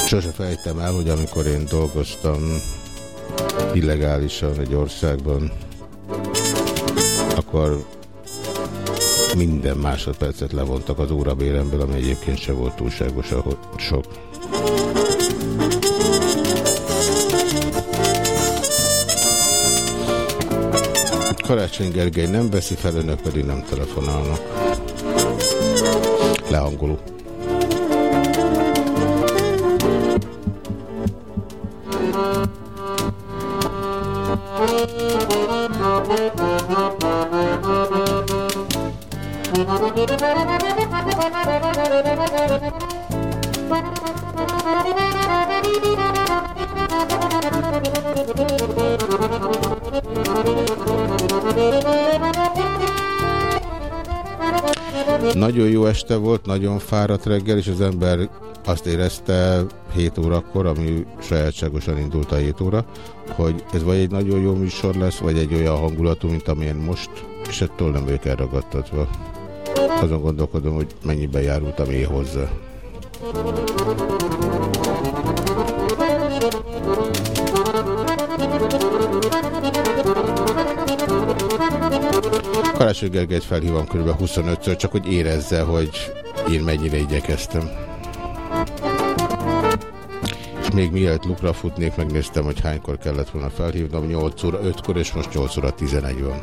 Sose fejtem el, hogy amikor én dolgoztam illegálisan egy országban, akkor minden másodpercet levontak az órabéremből, ami egyébként se volt túlságosan sok. Karácsony Gergely nem veszi fel, önök pedig nem telefonálnak. Lehangoló. Nagyon jó este volt, nagyon fáradt reggel, és az ember azt érezte 7 órakor, ami sajátságosan indult a 7 óra, hogy ez vagy egy nagyon jó műsor lesz, vagy egy olyan hangulatú, mint amilyen most, és ettől nem vagyok elragadtatva. Azon gondolkodom, hogy mennyiben járultam én hozzá. Karácsony Gergelyt felhívom kb. 25-ször, csak hogy érezze, hogy én mennyire igyekeztem. És még mielőtt lukra futnék, megnéztem, hogy hánykor kellett volna felhívnom. 8 óra 5-kor, és most 8 óra 11 van.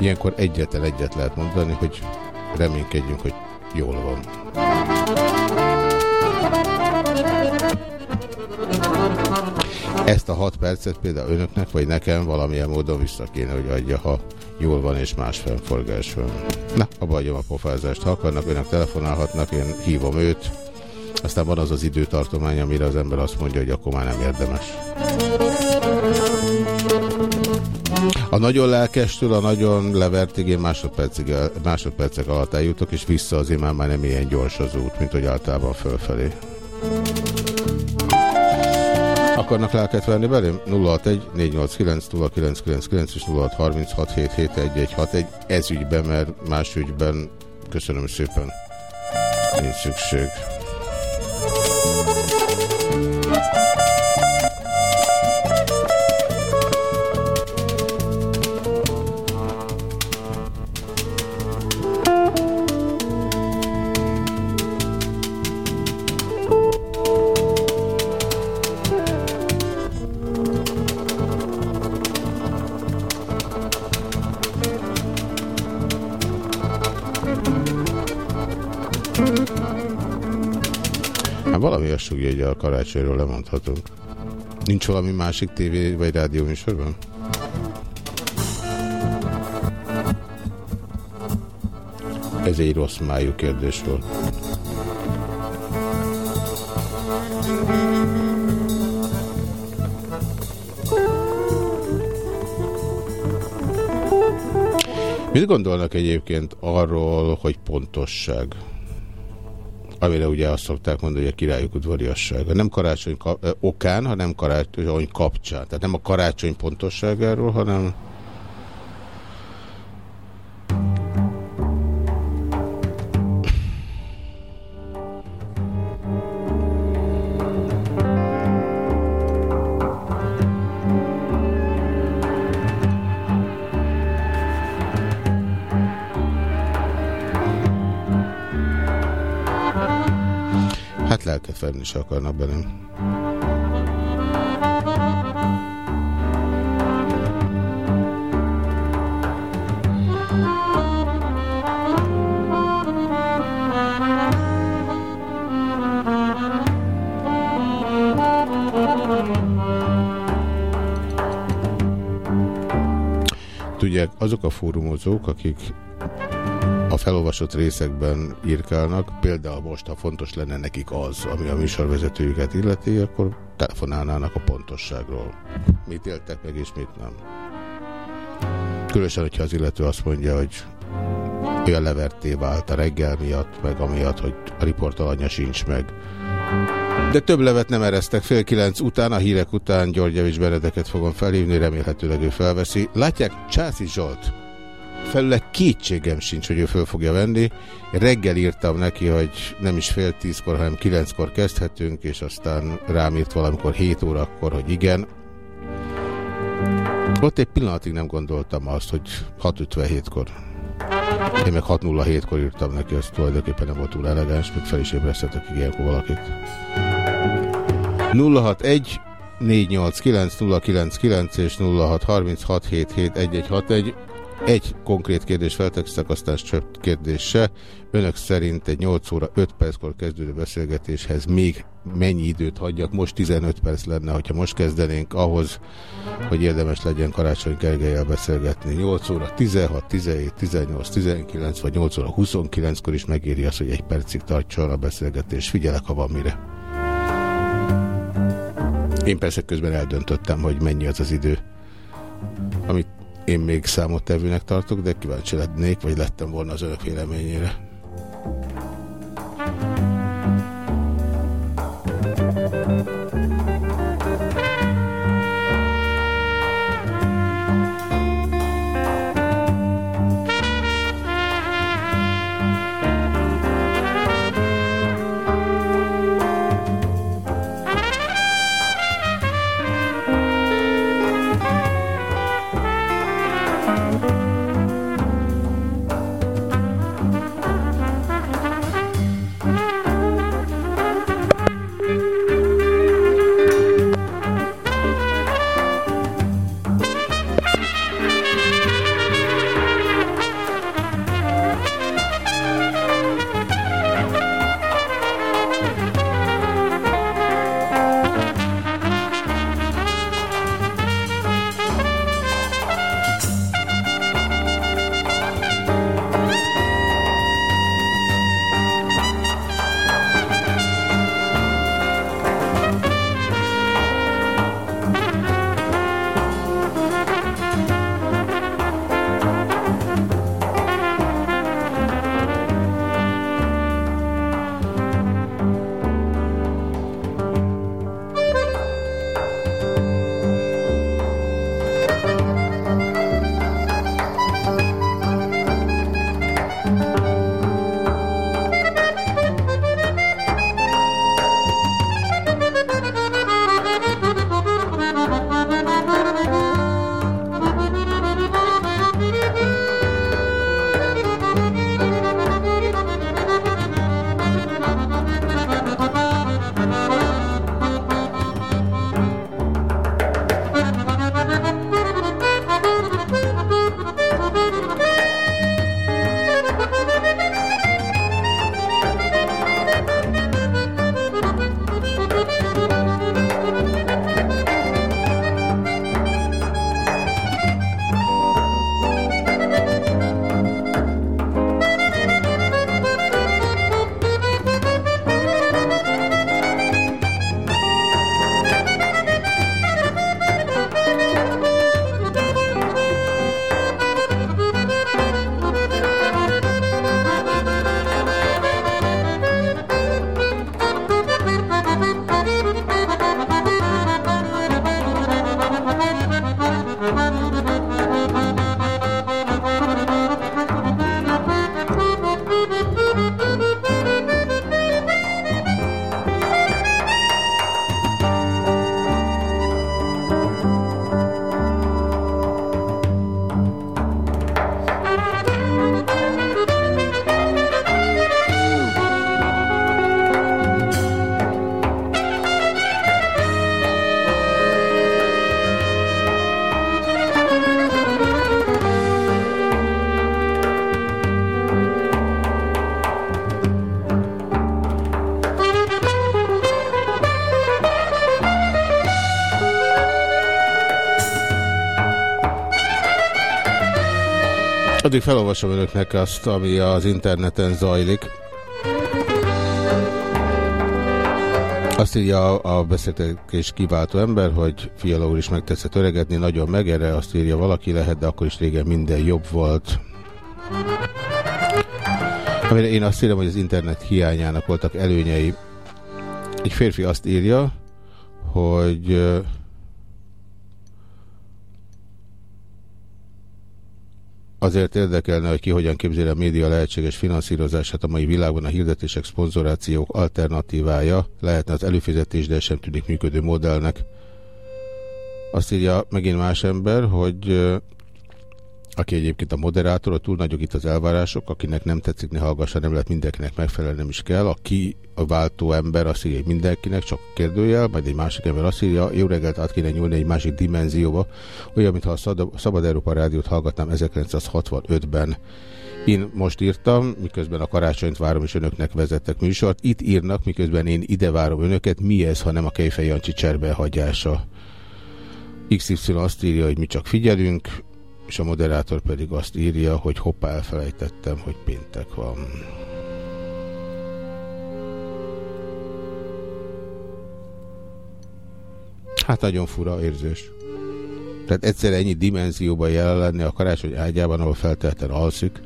Ilyenkor egyetlen egyet lehet mondani, hogy reménykedjünk, hogy jól van. Ezt a hat percet például önöknek, vagy nekem valamilyen módon vissza kéne, hogy adja, ha jól van és más fennforgás van. Na, abba hagyom a pofázást. Ha akarnak, önök telefonálhatnak, én hívom őt. Aztán van az az időtartomány, amire az ember azt mondja, hogy akkor már nem érdemes. A nagyon lelkestől, a nagyon levertig én másodpercig, másodpercek alatt eljutok, és vissza azért már, már nem ilyen gyors az út, mint hogy általában fölfelé. Akarnak lelket venni belém? 061 489 0999 és 0636 ez ügyben, mert más ügyben köszönöm szépen nincs szükség. Hogy a karácsonyról lemondhatunk. Nincs valami másik tévé vagy rádió műsorban? Ez egy rossz májú kérdés volt. Mit gondolnak egyébként arról, hogy pontosság? Amire ugye azt szokták mondani, hogy a királyok udvariassága. Nem karácsony okán, hanem karácsony kapcsán. Tehát nem a karácsony pontosságáról, hanem se akarnak belem. Tudják, azok a fórumozók, akik felolvasott részekben írkálnak, például most, ha fontos lenne nekik az, ami a műsorvezetőjüket illeti, akkor telefonálnának a pontosságról. Mit éltek meg, és mit nem. Különösen, hogyha az illető azt mondja, hogy olyan leverté vált a reggel miatt, meg amiatt, hogy a riportalanya sincs meg. De több levet nem eresztek. Fél kilenc után, a hírek után György Javis Benedeket fogom felhívni, remélhetőleg ő felveszi. Látják, Császi Zsolt felüle kétségem sincs, hogy ő föl fogja venni. Reggel írtam neki, hogy nem is fél tízkor, hanem kilenckor kezdhetünk, és aztán rám írt valamikor 7 órakor, hogy igen. Ott egy pillanatig nem gondoltam azt, hogy 6.57-kor. Én meg 6.07-kor írtam neki, az tulajdonképpen nem volt túl elegáns, még fel is ébresztetek ilyenkor valakit. 061 489 099 és 0636771161 egy konkrét kérdés felteksztek, aztán csak kérdés se. Önök szerint egy 8 óra 5 perckor kezdődő beszélgetéshez még mennyi időt hagyjak? Most 15 perc lenne, hogyha most kezdenénk ahhoz, hogy érdemes legyen Karácsony Gergelyel beszélgetni. 8 óra 16, 17, 18, 19 vagy 8 óra 29-kor is megéri az, hogy egy percig tartson a beszélgetés. Figyelek, ha van mire. Én persze közben eldöntöttem, hogy mennyi az az idő, amit én még számottevőnek tartok, de kíváncsi letnék, vagy lettem volna az önök véleményére. Addig felolvasom önöknek azt, ami az interneten zajlik. Azt írja a beszélgetés kiváltó ember, hogy Fiala úr is megteszett öregedni, nagyon meg, erre azt írja valaki lehet, de akkor is régen minden jobb volt. Amire én azt írom, hogy az internet hiányának voltak előnyei. Egy férfi azt írja, hogy Azért érdekelne, hogy ki hogyan képzeli a média lehetséges finanszírozását a mai világban a hirdetések, szponzorációk alternatívája lehetne az előfizetés, de sem tűnik működő modellnek. Azt írja megint más ember, hogy aki egyébként a moderátor, a túl nagyok itt az elvárások, akinek nem tetszik, ne hallgassa, nem lehet mindenkinek megfelelni, nem is kell. Aki a váltó ember azt írja, hogy mindenkinek, csak kérdőjel, majd egy másik ember azt írja, jó reggelt át kéne nyúlni egy másik dimenzióba, olyan, mintha a Szabad Európa Rádiót hallgatnám 1965-ben. Én most írtam, miközben a karácsonyt várom, és önöknek vezettek műsort. Itt írnak, miközben én ide várom önöket. Mi ez, ha nem a Kejfej Jancsi cserbehagyása? XY azt írja, hogy mi csak figyelünk, és a moderátor pedig azt írja, hogy hoppá, elfelejtettem, hogy péntek van. Hát nagyon fura érzés. Tehát egyszer ennyi dimenzióban jelen lenni a karácsony ágyában, ahol feltelten alszik.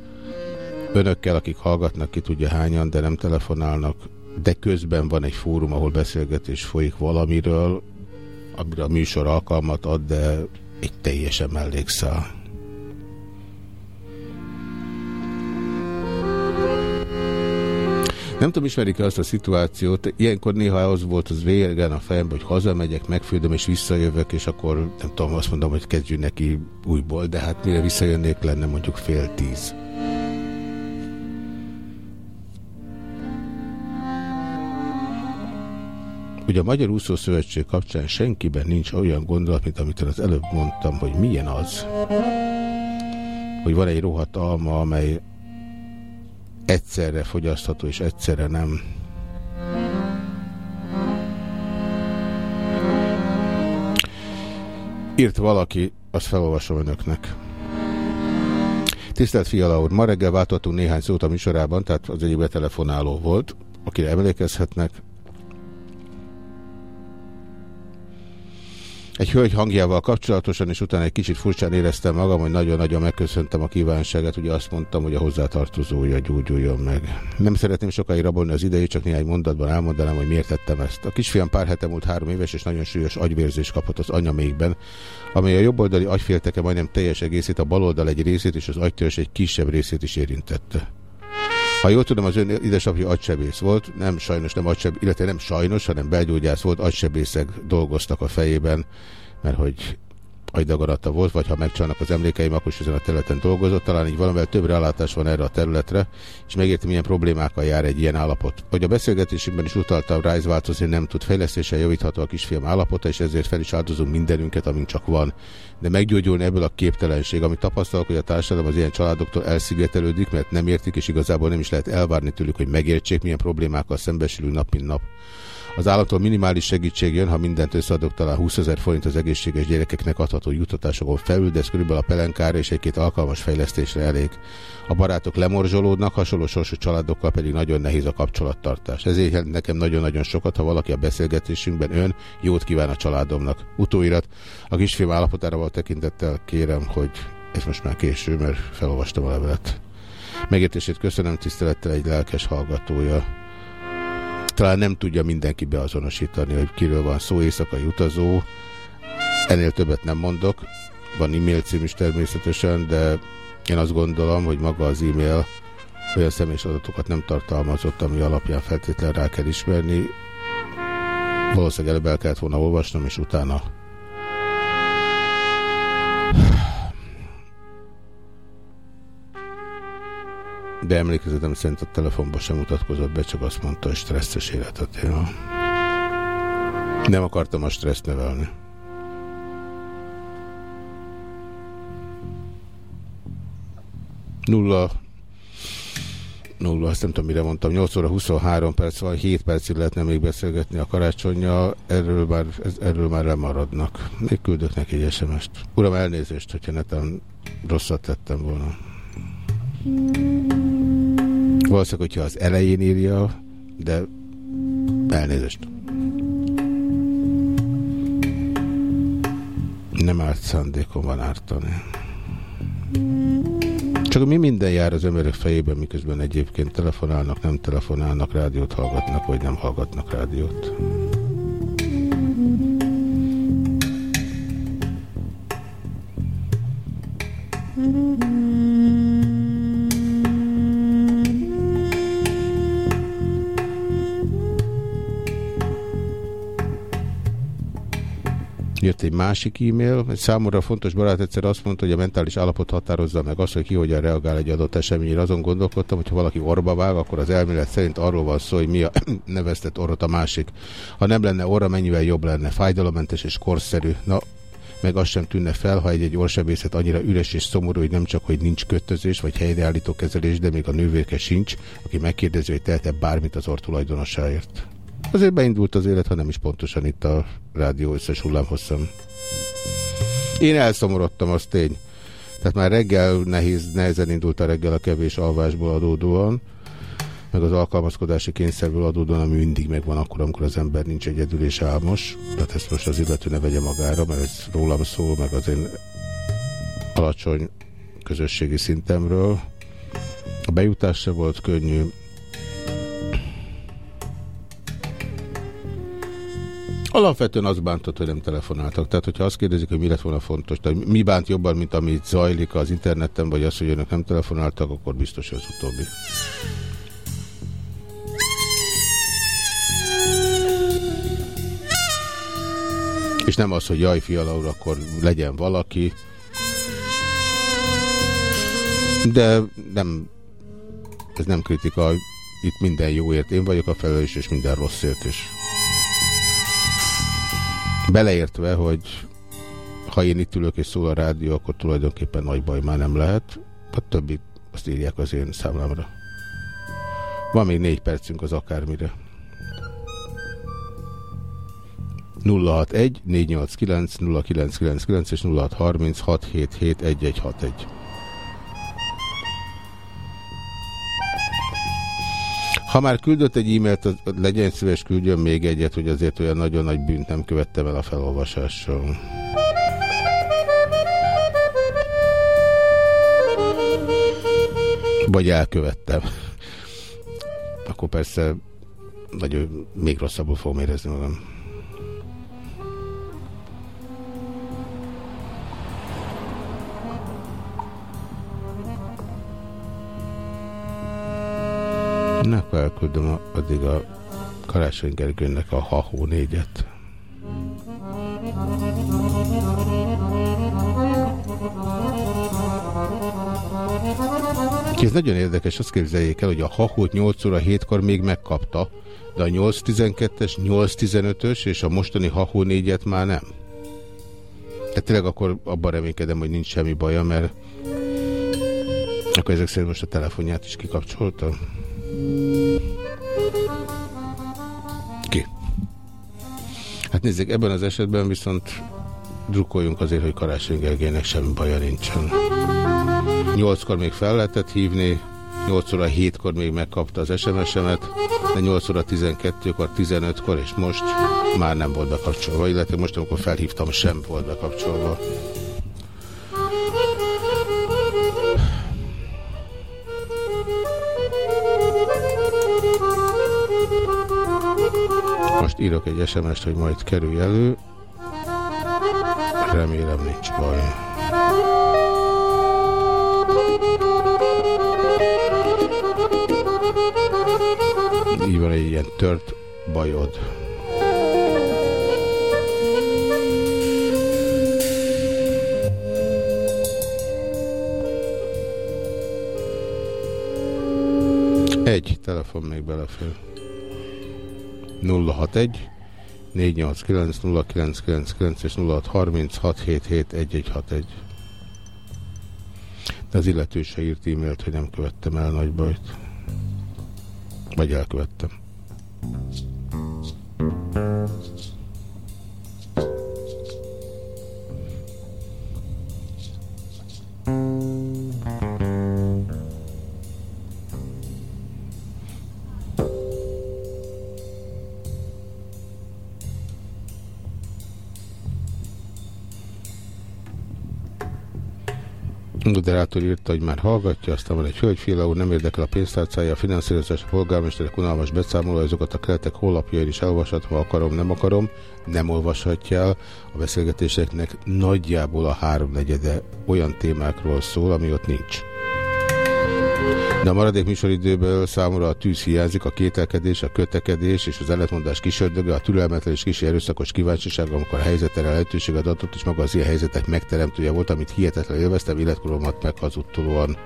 Önökkel, akik hallgatnak, ki tudja hányan, de nem telefonálnak, de közben van egy fórum, ahol beszélgetés folyik valamiről, amire a műsor alkalmat ad, de egy teljesen mellékszál. Nem tudom, ismerik-e azt a szituációt, ilyenkor néha az volt az végen a fejemben, hogy hazamegyek, megfüldöm és visszajövök, és akkor nem tudom, azt mondom, hogy kezdjünk neki újból, de hát mire visszajönnék lenne mondjuk fél tíz. Ugye a Magyar Úszó Szövetség kapcsán senkiben nincs olyan gondolat, mint amit az előbb mondtam, hogy milyen az, hogy van egy rohadt alma, amely egyszerre fogyasztható és egyszerre nem. Írt valaki, azt felolvasom önöknek. Tisztelt Fiala úr, ma reggel váltottunk néhány szót a műsorában, tehát az egyik betelefonáló volt, akire emlékezhetnek, egy hölgy hangjával kapcsolatosan, és utána egy kicsit furcsán éreztem magam, hogy nagyon-nagyon megköszöntem a kívánságát, ugye azt mondtam, hogy a hozzátartozója gyógyuljon meg. Nem szeretném sokáig rabolni az idejét, csak néhány mondatban elmondanám, hogy miért tettem ezt. A kisfiam pár hete múlt három éves, és nagyon súlyos agyvérzés kapott az anyamékben, amely a jobboldali agyfélteke majdnem teljes egészét, a baloldal egy részét és az agytörzs egy kisebb részét is érintette. Ha jól tudom, az ön édesapja agysebész volt, nem sajnos nem agysebész, illetve nem sajnos, hanem belgyógyász volt, agysebészek dolgoztak a fejében, mert hogy agydagarata volt, vagy ha megcsalnak az emlékeim, akkor is ezen a területen dolgozott, talán így valamivel több rálátás van erre a területre, és megértem, milyen problémákkal jár egy ilyen állapot. Hogy a beszélgetésünkben is utaltam ez változni nem tud fejlesztéssel javítható a kisfiam állapota, és ezért fel is áldozunk mindenünket, amink csak van. De meggyógyulni ebből a képtelenség, amit tapasztalok, hogy a társadalom az ilyen családoktól elszigetelődik, mert nem értik, és igazából nem is lehet elvárni tőlük, hogy megértsék, milyen problémákkal szembesülünk nap mint nap. Az állattól minimális segítség jön, ha mindent összeadok, talán 20 ezer forint az egészséges gyerekeknek adható jutatásokon felül, de ez körülbelül a pelenkára és egy-két alkalmas fejlesztésre elég. A barátok lemorzsolódnak, hasonló sorsú családokkal pedig nagyon nehéz a kapcsolattartás. Ezért nekem nagyon-nagyon sokat, ha valaki a beszélgetésünkben ön jót kíván a családomnak. Utóirat, a kisfilm állapotára volt tekintettel kérem, hogy ez most már késő, mert felolvastam a levelet. Megértését köszönöm, tisztelettel egy lelkes hallgatója talán nem tudja mindenki beazonosítani, hogy kiről van szó, éjszakai utazó. Ennél többet nem mondok. Van e-mail cím is természetesen, de én azt gondolom, hogy maga az e-mail olyan személyes adatokat nem tartalmazott, ami alapján feltétlenül rá kell ismerni. Valószínűleg előbb el kellett volna olvasnom, és utána de emlékezetem szerint a telefonban sem mutatkozott be, csak azt mondta, hogy stresszes életet él. Nem akartam a stresszt nevelni. Nulla nulla, azt nem tudom, mire mondtam, 8 óra 23 perc van, 7 percig lehetne még beszélgetni a karácsonyjal, erről már, erről már lemaradnak. Még küldök neki egy SMS-t. Uram, elnézést, hogyha netem rosszat tettem volna. Valószínűleg, hogyha az elején írja, de elnézést. Nem árt szándékom van ártani. Csak mi minden jár az emberek fejében, miközben egyébként telefonálnak, nem telefonálnak, rádiót hallgatnak, vagy nem hallgatnak rádiót. Jött egy másik e-mail, egy számomra fontos barát egyszer azt mondta, hogy a mentális állapot határozza meg azt, hogy ki hogyan reagál egy adott eseményre. Azon gondolkodtam, hogy ha valaki orba vág, akkor az elmélet szerint arról van szó, hogy mi a (clears throat) neveztett orrot a másik. Ha nem lenne orra, mennyivel jobb lenne, fájdalommentes és korszerű. Na, meg azt sem tűnne fel, ha egy-egy orsebészet annyira üres és szomorú, hogy nem csak, hogy nincs kötözés vagy helyreállító kezelés, de még a nővérke sincs, aki megkérdezi, hogy tehet-e bármit az ortulajdonosáért. Azért beindult az élet, ha nem is pontosan itt a rádió összes hullámhosszam. Én elszomorodtam, az tény. Tehát már reggel nehéz, nehezen indult a reggel a kevés alvásból adódóan, meg az alkalmazkodási kényszerből adódóan, ami mindig megvan akkor, amikor az ember nincs egyedül és álmos. Tehát ezt most az illető ne vegye magára, mert ez rólam szól, meg az én alacsony közösségi szintemről. A bejutás se volt könnyű, Alapvetően az bántott, hogy nem telefonáltak. Tehát, hogyha azt kérdezik, hogy mi lett volna fontos, tehát mi bánt jobban, mint amit zajlik az interneten, vagy az, hogy önök nem telefonáltak, akkor biztos, az utóbbi. És nem az, hogy jaj, fiala úr, akkor legyen valaki. De nem, ez nem kritika, itt minden jóért én vagyok a felelős, és minden rosszért is. Beleértve, hogy ha én itt ülök és szól a rádió, akkor tulajdonképpen nagy baj már nem lehet. A többit azt írják az én számlámra. Van még négy percünk az akármire. 061 489 0999 és 0630 677 Ha már küldött egy e-mailt, legyen szíves, küldjön még egyet, hogy azért olyan nagyon nagy bűnt nem követtem el a felolvasással. Vagy elkövettem. Akkor persze nagyon még rosszabbul fogom érezni magam. Na, akkor elküldöm addig a Karácsony Gergőnek a Hahó négyet. Ez nagyon érdekes, azt képzeljék el, hogy a Hahót 8 óra 7-kor még megkapta, de a 8.12-es, 8.15-ös és a mostani Hahó négyet már nem. Tehát tényleg akkor abban reménykedem, hogy nincs semmi baja, mert akkor ezek szerint most a telefonját is kikapcsolta. Ki? Hát nézzék, ebben az esetben viszont drukkoljunk azért, hogy Karácsony Gergelynek semmi baja nincsen. Nyolckor még fel lehetett hívni, 8 óra 7-kor még megkapta az SMS-emet, de 8 óra 12-kor, 15-kor és most már nem volt bekapcsolva, illetve most, amikor felhívtam, sem volt bekapcsolva. Most írok egy SMS-t, hogy majd kerülj elő. Remélem nincs baj. Így van egy ilyen tört bajod. Egy telefon még belefér. 061 489 0999 és 0636771161. De az illető se írt e-mailt, hogy nem követtem el nagy bajt. Vagy elkövettem. Moderátor írta, hogy már hallgatja, aztán van egy hölgyféle úr, nem érdekel a pénztárcája, a finanszírozás, a polgármesterek unalmas beszámoló, azokat a keletek honlapjain is elolvashatom, ha akarom, nem akarom, nem olvashatja el. A beszélgetéseknek nagyjából a háromnegyede olyan témákról szól, ami ott nincs. De a maradék műsoridőből számomra a tűz hiányzik, a kételkedés, a kötekedés és az ellentmondás kisördöge, a türelmetlen és kis erőszakos kíváncsiság, amikor a helyzetre lehetőséget adott, és maga az ilyen helyzetek megteremtője volt, amit hihetetlen élveztem, életkoromat meghazudtolóan.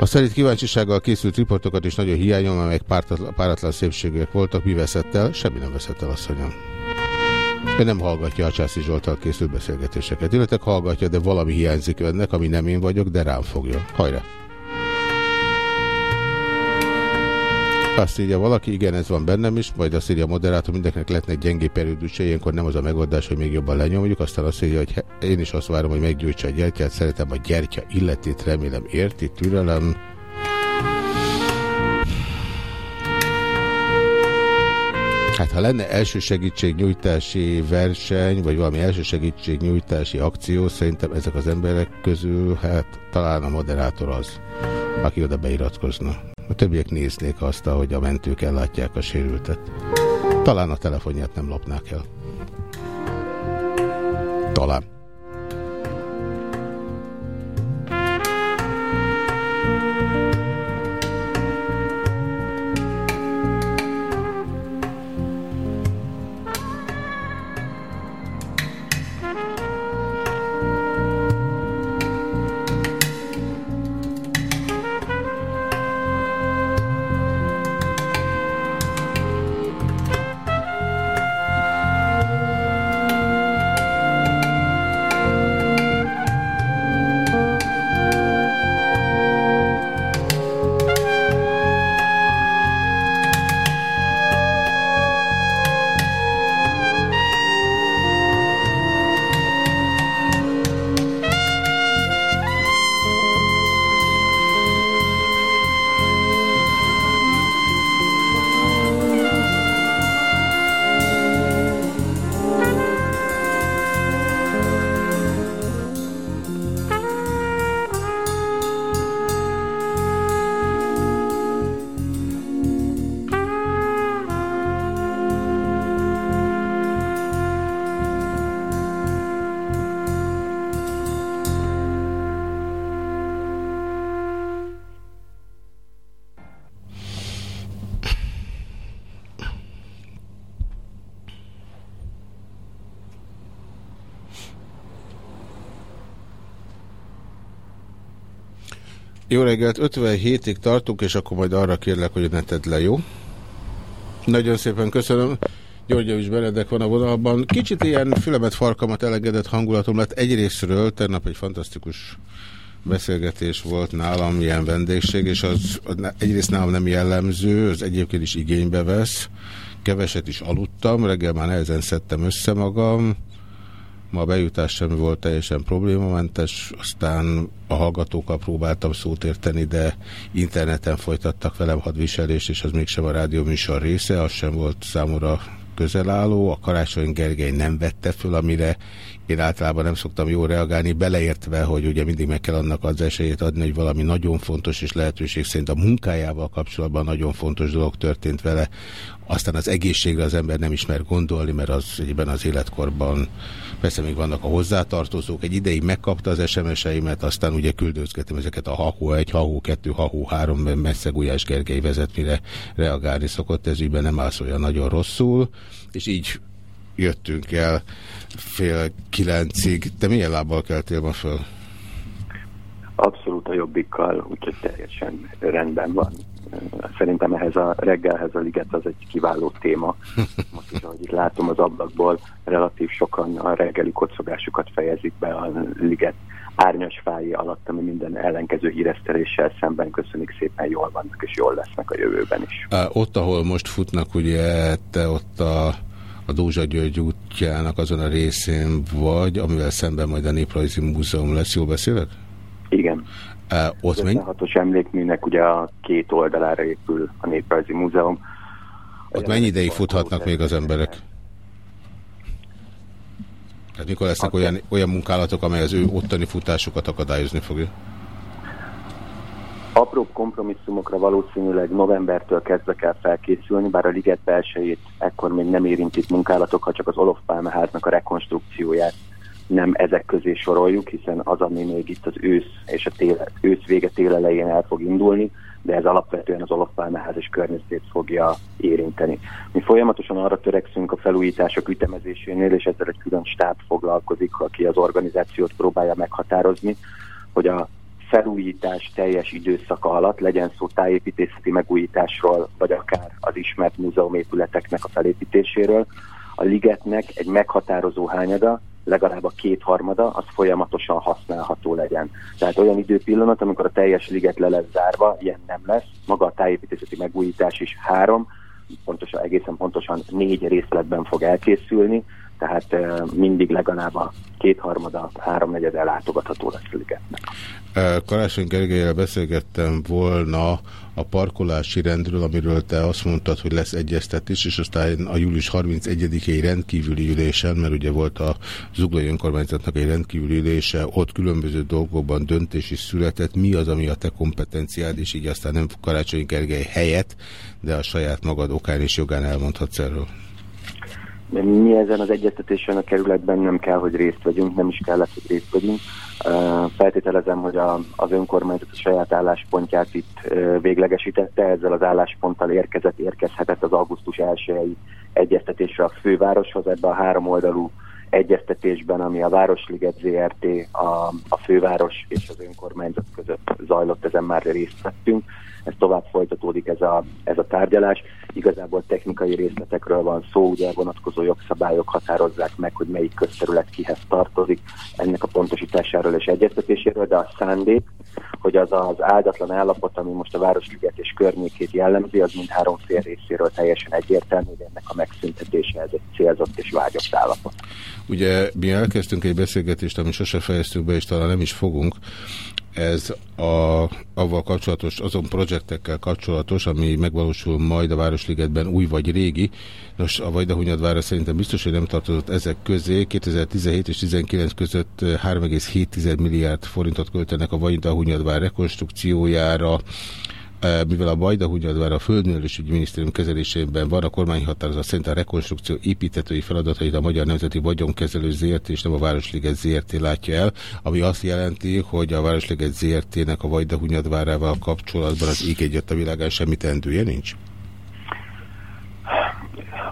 A szerint kíváncsisággal készült riportokat is nagyon hiányom, amelyek páratlan, páratlan szépségek voltak. Mi veszett el? Semmi nem veszett el, asszonyom. Ő nem hallgatja a Császi Zsoltal készült beszélgetéseket. Illetve hallgatja, de valami hiányzik önnek, ami nem én vagyok, de rám fogja. Hajrá! Azt írja valaki, igen, ez van bennem is, majd azt írja a moderátor, mindenkinek lehetnek gyengé periódusai, ilyenkor nem az a megoldás, hogy még jobban lenyomjuk, aztán azt írja, hogy én is azt várom, hogy meggyújtsa a gyertyát, szeretem a gyertya illetét, remélem érti, türelem. Hát ha lenne elsősegítségnyújtási verseny, vagy valami elsősegítségnyújtási akció, szerintem ezek az emberek közül, hát talán a moderátor az, aki oda beiratkozna. A többiek néznék azt, hogy a mentők ellátják a sérültet. Talán a telefonját nem lopnák el. Talán. Jó reggelt, 57-ig tartunk, és akkor majd arra kérlek, hogy ne tedd le, jó? Nagyon szépen köszönöm. Györgyevics Benedek van a vonalban. Kicsit ilyen fülemet, farkamat elegedett hangulatom lett egyrésztről. Tegnap egy fantasztikus beszélgetés volt nálam, ilyen vendégség, és az, az egyrészt nálam nem jellemző, az egyébként is igénybe vesz. Keveset is aludtam, reggel már nehezen szedtem össze magam, Ma a bejutás sem volt teljesen problémamentes, aztán a hallgatókkal próbáltam szót érteni, de interneten folytattak velem hadviselés, és az mégsem a rádió műsor része, az sem volt számomra közelálló. A Karácsony Gergely nem vette föl, amire én általában nem szoktam jól reagálni, beleértve, hogy ugye mindig meg kell annak az esélyét adni, hogy valami nagyon fontos és lehetőség szerint a munkájával kapcsolatban nagyon fontos dolog történt vele. Aztán az egészségre az ember nem ismer gondolni, mert az egyben az életkorban persze még vannak a hozzátartozók. Egy ideig megkapta az SMS-eimet, aztán ugye küldözgetem ezeket a Hahu 1, Hahu 2, Hahu 3, messze Gulyás Gergely vezet, mire reagálni szokott, ez ügyben nem állsz olyan nagyon rosszul, és így jöttünk el fél kilencig. Te milyen lábbal keltél ma föl? Abszolút a jobbikkal, úgyhogy teljesen rendben van. Szerintem ehhez a reggelhez a liget az egy kiváló téma. Most is, ahogy itt látom az ablakból, relatív sokan a reggeli kocogásukat fejezik be a liget árnyas fái alatt, ami minden ellenkező híreszteléssel szemben köszönik szépen jól vannak, és jól lesznek a jövőben is. Ott, ahol most futnak, ugye te ott a a Dózsa György útjának azon a részén vagy, amivel szemben majd a Néprajzi Múzeum lesz. Jól beszélek? Igen. Uh, ott menj... hatos emlékműnek ugye a két oldalára épül a Néprajzi Múzeum. Ott mennyi ideig futhatnak még az emberek? Tehát mikor lesznek olyan, olyan munkálatok, amely az ő ottani futásokat akadályozni fogja? Apró kompromisszumokra valószínűleg novembertől kezdve kell felkészülni, bár a liget belsejét ekkor még nem érintik munkálatok, ha csak az Olof Palme háznak a rekonstrukcióját nem ezek közé soroljuk, hiszen az, ami még itt az ősz és a tél, ősz vége tél elején el fog indulni, de ez alapvetően az Olof Palme ház és környezetét fogja érinteni. Mi folyamatosan arra törekszünk a felújítások ütemezésénél, és ezzel egy külön stáb foglalkozik, aki az organizációt próbálja meghatározni, hogy a felújítás teljes időszaka alatt, legyen szó tájépítészeti megújításról, vagy akár az ismert múzeumépületeknek a felépítéséről, a ligetnek egy meghatározó hányada, legalább a kétharmada, az folyamatosan használható legyen. Tehát olyan időpillanat, amikor a teljes liget le lesz zárva, ilyen nem lesz. Maga a tájépítészeti megújítás is három, pontosan, egészen pontosan négy részletben fog elkészülni, tehát mindig legalább a kétharmada, háromnegyed ellátogatható lesz a ligetnek. Karácsony Gergelyel beszélgettem volna a parkolási rendről, amiről te azt mondtad, hogy lesz egyeztetés, és aztán a július 31-i rendkívüli ülésen, mert ugye volt a Zuglai önkormányzatnak egy rendkívüli ülése, ott különböző dolgokban döntés is született. Mi az, ami a te kompetenciád, és így aztán nem Karácsony Gergely helyett, de a saját magad okán és jogán elmondhatsz erről? Mi ezen az egyeztetésen a kerületben nem kell, hogy részt vegyünk, nem is kellett, hogy részt vegyünk. Feltételezem, hogy a, az önkormányzat a saját álláspontját itt véglegesítette, ezzel az állásponttal érkezett, érkezhetett az augusztus 1 egyeztetésre a fővároshoz, ebbe a három oldalú egyeztetésben, ami a Városliget ZRT, a, a főváros és az önkormányzat között zajlott, ezen már részt vettünk. Ez tovább folytatódik ez a, ez a tárgyalás. Igazából technikai részletekről van szó, ugye vonatkozó jogszabályok határozzák meg, hogy melyik közterület kihez tartozik, ennek a pontosításáról és egyeztetéséről, de a szándék, hogy az az áldatlan állapot, ami most a Városliget és környékét jellemzi, az mindhárom fél részéről teljesen egyértelmű, hogy ennek a megszüntetése ez egy célzott és vágyott állapot. Ugye mi elkezdtünk egy beszélgetést, ami sose fejeztünk be, és talán nem is fogunk, ez a, avval kapcsolatos, azon projektekkel kapcsolatos, ami megvalósul majd a Városligetben új vagy régi. Nos, a Vajdahunyadvára szerintem biztos, hogy nem tartozott ezek közé. 2017 és 2019 között 3,7 milliárd forintot költenek a Vajdahunyadvár rekonstrukciójára, mivel a Bajdahunyadvár a Földművelésügyi Minisztérium kezelésében van, a kormányhatározat szerint a rekonstrukció építetői feladatait a Magyar Nemzeti Vagyonkezelő ZRT. és nem a Városliget ZRT. látja el, ami azt jelenti, hogy a Városliget ZRT-nek a Vajdahunyadvárával kapcsolatban az ég egyet a világán semmi tendője nincs?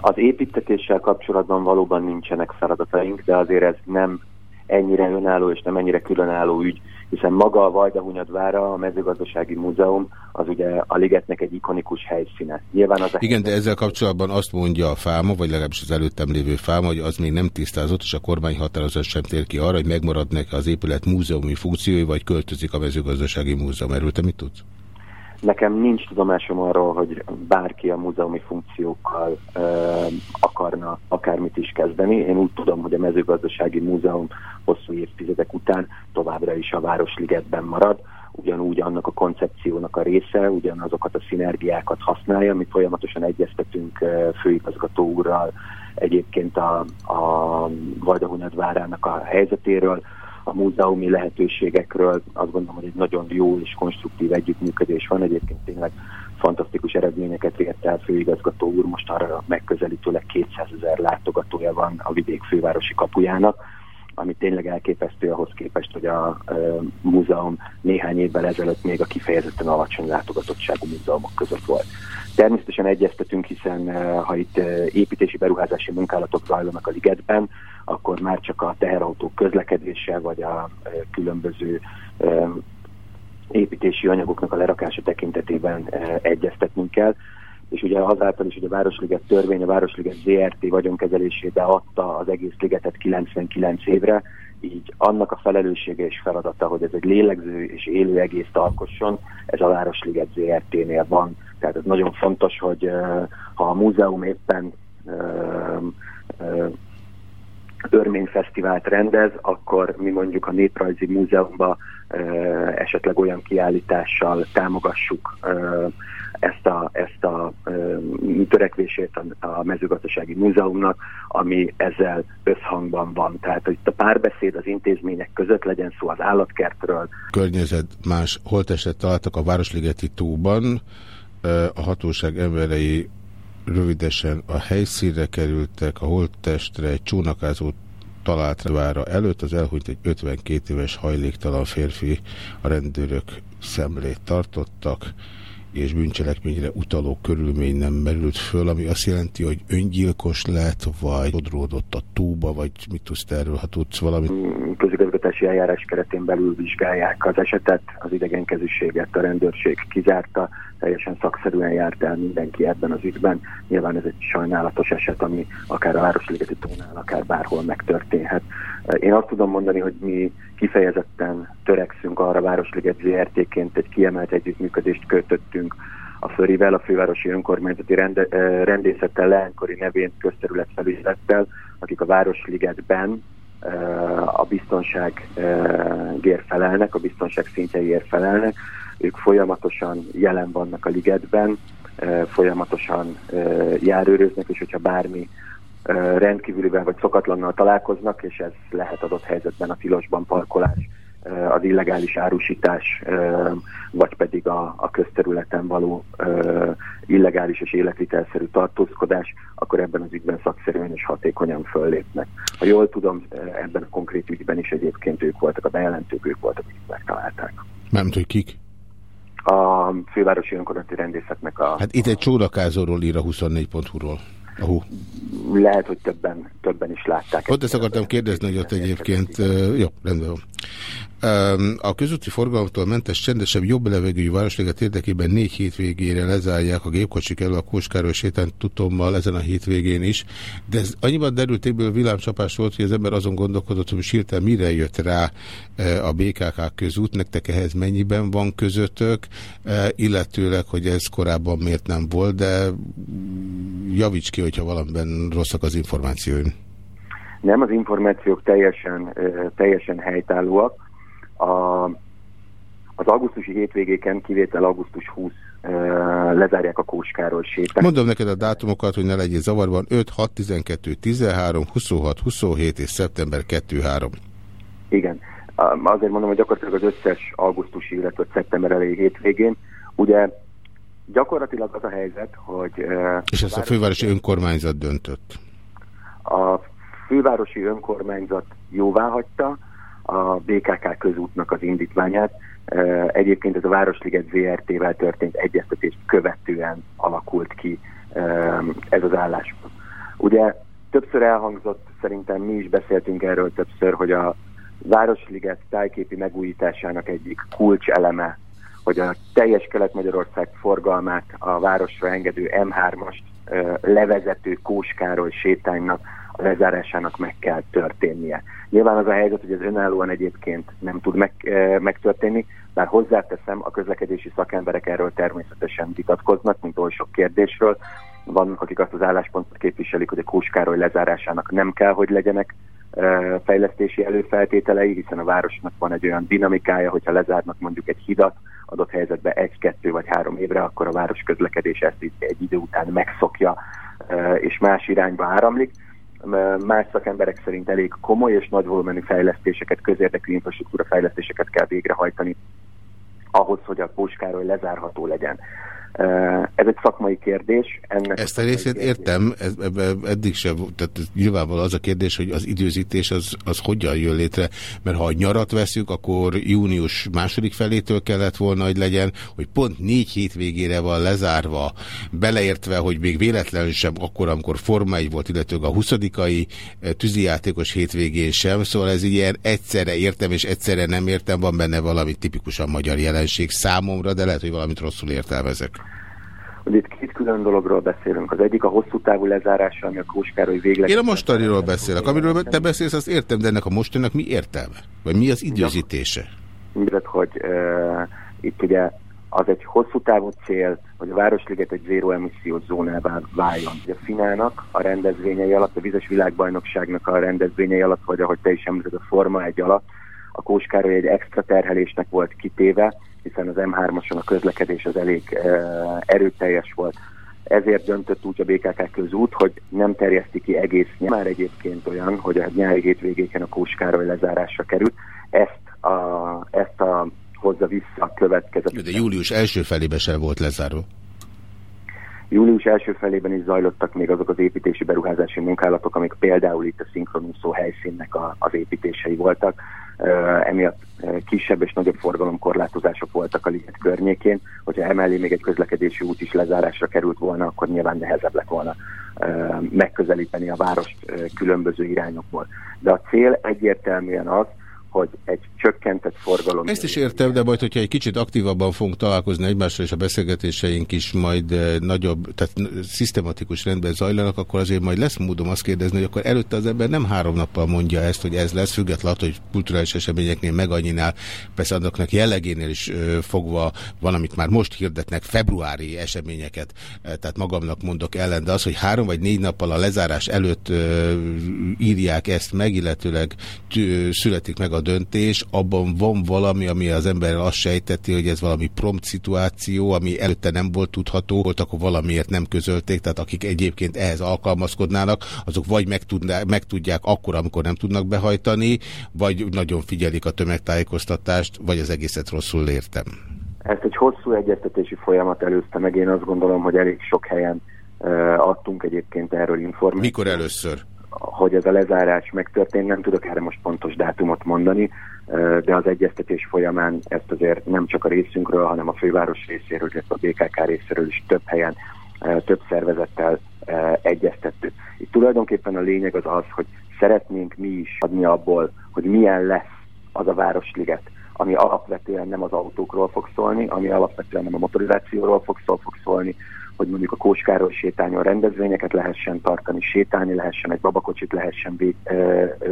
Az építetéssel kapcsolatban valóban nincsenek feladataink, de azért ez nem ennyire önálló és nem ennyire különálló ügy, hiszen maga a Vajdahunyadvára, a mezőgazdasági múzeum, az ugye a ligetnek egy ikonikus helyszíne. Nyilván az Igen, de ezzel kapcsolatban azt mondja a fáma, vagy legalábbis az előttem lévő fáma, hogy az még nem tisztázott, és a kormány határozat sem tér ki arra, hogy megmaradnak az épület múzeumi funkciói, vagy költözik a mezőgazdasági múzeum. Erről te mit tudsz? Nekem nincs tudomásom arról, hogy bárki a múzeumi funkciókkal ö, akarna akármit is kezdeni. Én úgy tudom, hogy a mezőgazdasági múzeum hosszú évtizedek után továbbra is a Városligetben marad, ugyanúgy annak a koncepciónak a része, ugyanazokat a szinergiákat használja. Mi folyamatosan egyeztetünk főigazgató úrral egyébként a, a Vajdahunyadvárának a helyzetéről, a múzeumi lehetőségekről. Azt gondolom, hogy egy nagyon jó és konstruktív együttműködés van. Egyébként tényleg fantasztikus eredményeket ért el főigazgató úr, most arra megközelítőleg 200 ezer látogatója van a vidék fővárosi kapujának, ami tényleg elképesztő ahhoz képest, hogy a, a múzeum néhány évvel ezelőtt még a kifejezetten alacsony látogatottságú múzeumok között volt. Természetesen egyeztetünk, hiszen ha itt építési beruházási munkálatok zajlanak a ligetben, akkor már csak a teherautók közlekedése, vagy a különböző építési anyagoknak a lerakása tekintetében egyeztetnünk kell. És ugye azáltal is, hogy a Városliget törvény, a Városliget ZRT vagyonkezelésébe adta az egész ligetet 99 évre, így annak a felelőssége és feladata, hogy ez egy lélegző és élő egész alkosson, ez a Városliget ZRT-nél van. Tehát ez nagyon fontos, hogy ha a múzeum éppen örményfesztivált rendez, akkor mi mondjuk a Néprajzi Múzeumban esetleg olyan kiállítással támogassuk ezt a, ezt a törekvését a, mezőgazdasági múzeumnak, ami ezzel összhangban van. Tehát, hogy itt a párbeszéd az intézmények között legyen szó az állatkertről. Környezet más holtestet találtak a Városligeti tóban, a hatóság emberei rövidesen a helyszínre kerültek, a holttestre egy csónakázó talált vára előtt, az elhunyt egy 52 éves hajléktalan férfi, a rendőrök szemlét tartottak, és bűncselekményre utaló körülmény nem merült föl, ami azt jelenti, hogy öngyilkos lett, vagy odródott a túba, vagy mit tudsz erről, ha tudsz valamit? Közigazgatási eljárás keretén belül vizsgálják az esetet, az idegenkezűséget a rendőrség kizárta, teljesen szakszerűen járt el mindenki ebben az ügyben. Nyilván ez egy sajnálatos eset, ami akár a Városligeti tónál, akár bárhol megtörténhet. Én azt tudom mondani, hogy mi kifejezetten törekszünk arra Városliget ZRT-ként egy kiemelt együttműködést kötöttünk a Förivel, a fővárosi önkormányzati rende, rendészettel, leánykori nevén közterületfelügyelettel, akik a Városligetben a biztonságért felelnek, a biztonság szintjeiért felelnek. Ők folyamatosan jelen vannak a ligetben, folyamatosan járőröznek, és hogyha bármi rendkívülivel vagy szokatlannal találkoznak, és ez lehet adott helyzetben a tilosban parkolás, az illegális árusítás, vagy pedig a, a közterületen való illegális és életvitelszerű tartózkodás, akkor ebben az ügyben szakszerűen és hatékonyan föllépnek. Ha jól tudom, ebben a konkrét ügyben is egyébként ők voltak a bejelentők, ők voltak, akik megtalálták. Nem hogy kik? A fővárosi önkormányzati rendészetnek a... Hát itt egy csónakázóról ír a 24.hu-ról. Uh. Lehet, hogy többen, többen is látták. Ott ezt akartam kérdezni, hogy ott egyébként, jó, rendben van. A közúti forgalomtól mentes, csendesebb, jobb levegőjű városléget érdekében négy hétvégére lezárják a gépkocsik elő a Kóskároly sétán tudommal ezen a hétvégén is, de ez annyiban derült égből villámcsapás volt, hogy az ember azon gondolkodott, hogy sírtel mire jött rá a BKK közút, nektek ehhez mennyiben van közöttök, illetőleg, hogy ez korábban miért nem volt, de javíts ki, hogyha valamiben rosszak az információim. Nem, az információk teljesen, teljesen helytállóak a, az augusztusi hétvégéken, kivétel augusztus 20 lezárják a Kóskáról sétát. Mondom neked a dátumokat, hogy ne legyél zavarban. 5, 6, 12, 13, 26, 27 és szeptember 2, 3. Igen. Azért mondom, hogy gyakorlatilag az összes augusztusi, illetve szeptember elejé hétvégén. Ugye gyakorlatilag az a helyzet, hogy... És ezt a fővárosi önkormányzat döntött? A fővárosi önkormányzat jóvá hagyta, a BKK közútnak az indítványát. Egyébként ez a Városliget ZRT-vel történt egyeztetés követően alakult ki ez az álláspont. Ugye többször elhangzott, szerintem mi is beszéltünk erről többször, hogy a Városliget tájképi megújításának egyik kulcseleme, hogy a teljes Kelet-Magyarország forgalmát a városra engedő M3-ast levezető Kóskároly sétánynak lezárásának meg kell történnie. Nyilván az a helyzet, hogy ez önállóan egyébként nem tud meg, e, megtörténni, bár hozzáteszem, a közlekedési szakemberek erről természetesen vitatkoznak, mint oly sok kérdésről. Vannak, akik azt az álláspontot képviselik, hogy a Kóskároly lezárásának nem kell, hogy legyenek e, fejlesztési előfeltételei, hiszen a városnak van egy olyan dinamikája, hogyha lezárnak mondjuk egy hidat, adott helyzetben egy, kettő vagy három évre, akkor a város közlekedés ezt egy idő után megszokja, e, és más irányba áramlik más szakemberek szerint elég komoly és nagy volumenű fejlesztéseket, közérdekű infrastruktúra fejlesztéseket kell végrehajtani ahhoz, hogy a Póskároly lezárható legyen. Ez egy szakmai kérdés. Ennek Ezt a részét kérdés. értem, ez, eddig sem, tehát nyilvánvaló az a kérdés, hogy az időzítés az, az hogyan jön létre, mert ha a nyarat veszünk, akkor június második felétől kellett volna, hogy legyen, hogy pont négy hétvégére van lezárva, beleértve, hogy még véletlenül sem akkor, amikor Forma 1 volt, illetőleg a 20 tűzijátékos hétvégén sem, szóval ez ilyen egyszerre értem és egyszerre nem értem, van benne valami tipikusan magyar jelenség számomra, de lehet, hogy valamit rosszul értelmezek hogy itt két külön dologról beszélünk. Az egyik a hosszú távú lezárása, ami a Kóskároly végleg... Én a mostaniról beszélek. Amiről te beszélsz, azt értem, de ennek a mostaninak mi értelme? Vagy mi az időzítése? Mindent, hogy uh, itt ugye az egy hosszú távú cél, hogy a Városliget egy zéró emissziós zónává váljon. A Finának a rendezvényei alatt, a Vizes Világbajnokságnak a rendezvényei alatt, vagy ahogy te is említed, a Forma egy alatt, a Kóskároly egy extra terhelésnek volt kitéve, hiszen az M3-ason a közlekedés az elég e, erőteljes volt. Ezért döntött úgy a BKK közút, hogy nem terjeszti ki egész nyár. Már egyébként olyan, hogy a nyári hétvégéken a Kóskároly lezárásra került. Ezt a, ezt a hozza vissza a következő. De július első felében sem volt lezáró. Július első felében is zajlottak még azok az építési beruházási munkálatok, amik például itt a szinkronúszó helyszínnek a, az építései voltak. Emiatt kisebb és nagyobb forgalomkorlátozások voltak a liget környékén. Hogyha emellé még egy közlekedési út is lezárásra került volna, akkor nyilván nehezebb lett volna megközelíteni a várost különböző irányokból. De a cél egyértelműen az, hogy egy csökkentett forgalom... Ezt is értem, de majd, hogyha egy kicsit aktívabban fogunk találkozni egymással, és a beszélgetéseink is majd eh, nagyobb, tehát szisztematikus rendben zajlanak, akkor azért majd lesz módom azt kérdezni, hogy akkor előtte az ember nem három nappal mondja ezt, hogy ez lesz, függetlenül, hogy kulturális eseményeknél meg annyinnál, persze annak jellegénél is fogva van, amit már most hirdetnek, februári eseményeket, e, tehát magamnak mondok ellen, de az, hogy három vagy négy nappal a lezárás előtt írják ezt meg, illetőleg születik meg a döntés, abban van valami, ami az ember azt sejteti, hogy ez valami prompt szituáció, ami előtte nem volt tudható, volt, akkor valamiért nem közölték, tehát akik egyébként ehhez alkalmazkodnának, azok vagy megtudnák, megtudják akkor, amikor nem tudnak behajtani, vagy nagyon figyelik a tömegtájékoztatást, vagy az egészet rosszul értem. Ezt egy hosszú egyeztetési folyamat előzte meg, én azt gondolom, hogy elég sok helyen adtunk egyébként erről információt. Mikor először? Hogy ez a lezárás megtörtént, nem tudok erre most pontos dátumot mondani, de az egyeztetés folyamán ezt azért nem csak a részünkről, hanem a főváros részéről, illetve a BKK részéről is több helyen, több szervezettel egyeztettük. Itt tulajdonképpen a lényeg az az, hogy szeretnénk mi is adni abból, hogy milyen lesz az a Városliget, ami alapvetően nem az autókról fog szólni, ami alapvetően nem a motorizációról fog, szól, fog szólni, hogy mondjuk a Kóskáról sétányon rendezvényeket lehessen tartani, sétálni lehessen, egy babakocsit lehessen vég,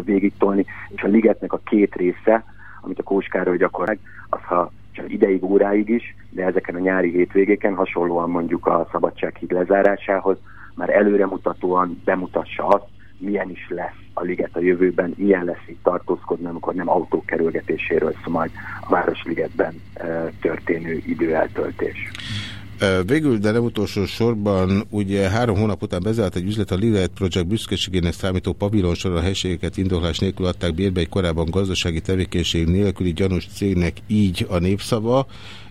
végigtolni, és a ligetnek a két része, amit a Kóskáról gyakorlatilag, az ha csak ideig, óráig is, de ezeken a nyári hétvégéken hasonlóan mondjuk a Szabadsághíd lezárásához már előremutatóan bemutassa azt, milyen is lesz a liget a jövőben, milyen lesz itt tartózkodni, amikor nem autók kerülgetéséről szól majd a Városligetben e, történő időeltöltés. Végül, de nem utolsó sorban, ugye három hónap után bezárt egy üzlet a Lilith Project büszkeségének számító pavilonsor a helységeket indoklás nélkül adták bérbe egy korábban gazdasági tevékenység nélküli gyanús cégnek így a népszava.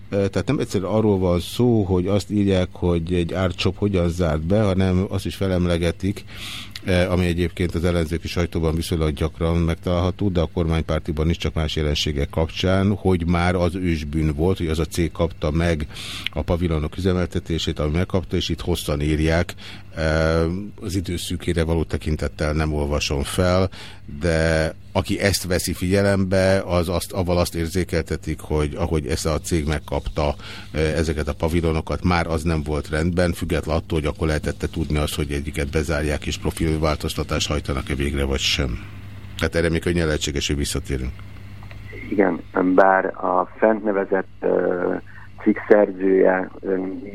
Tehát nem egyszerűen arról van szó, hogy azt írják, hogy egy árcsop hogyan zárt be, hanem azt is felemlegetik, ami egyébként az ellenzéki sajtóban viszonylag gyakran megtalálható, de a kormánypártiban is csak más jelenségek kapcsán, hogy már az ősbűn volt, hogy az a cég kapta meg a pavilonok üzemeltetését, ami megkapta, és itt hosszan írják. E, az időszűkére való tekintettel nem olvasom fel, de aki ezt veszi figyelembe, az azt, avval azt érzékeltetik, hogy ahogy ez a cég megkapta e, ezeket a pavilonokat, már az nem volt rendben, függetlenül attól, hogy akkor lehetette tudni azt, hogy egyiket bezárják és profilváltoztatást hajtanak-e végre, vagy sem. Tehát erre még könnyen lehetséges, hogy visszatérünk. Igen, bár a fent nevezett uh, cikk szerzője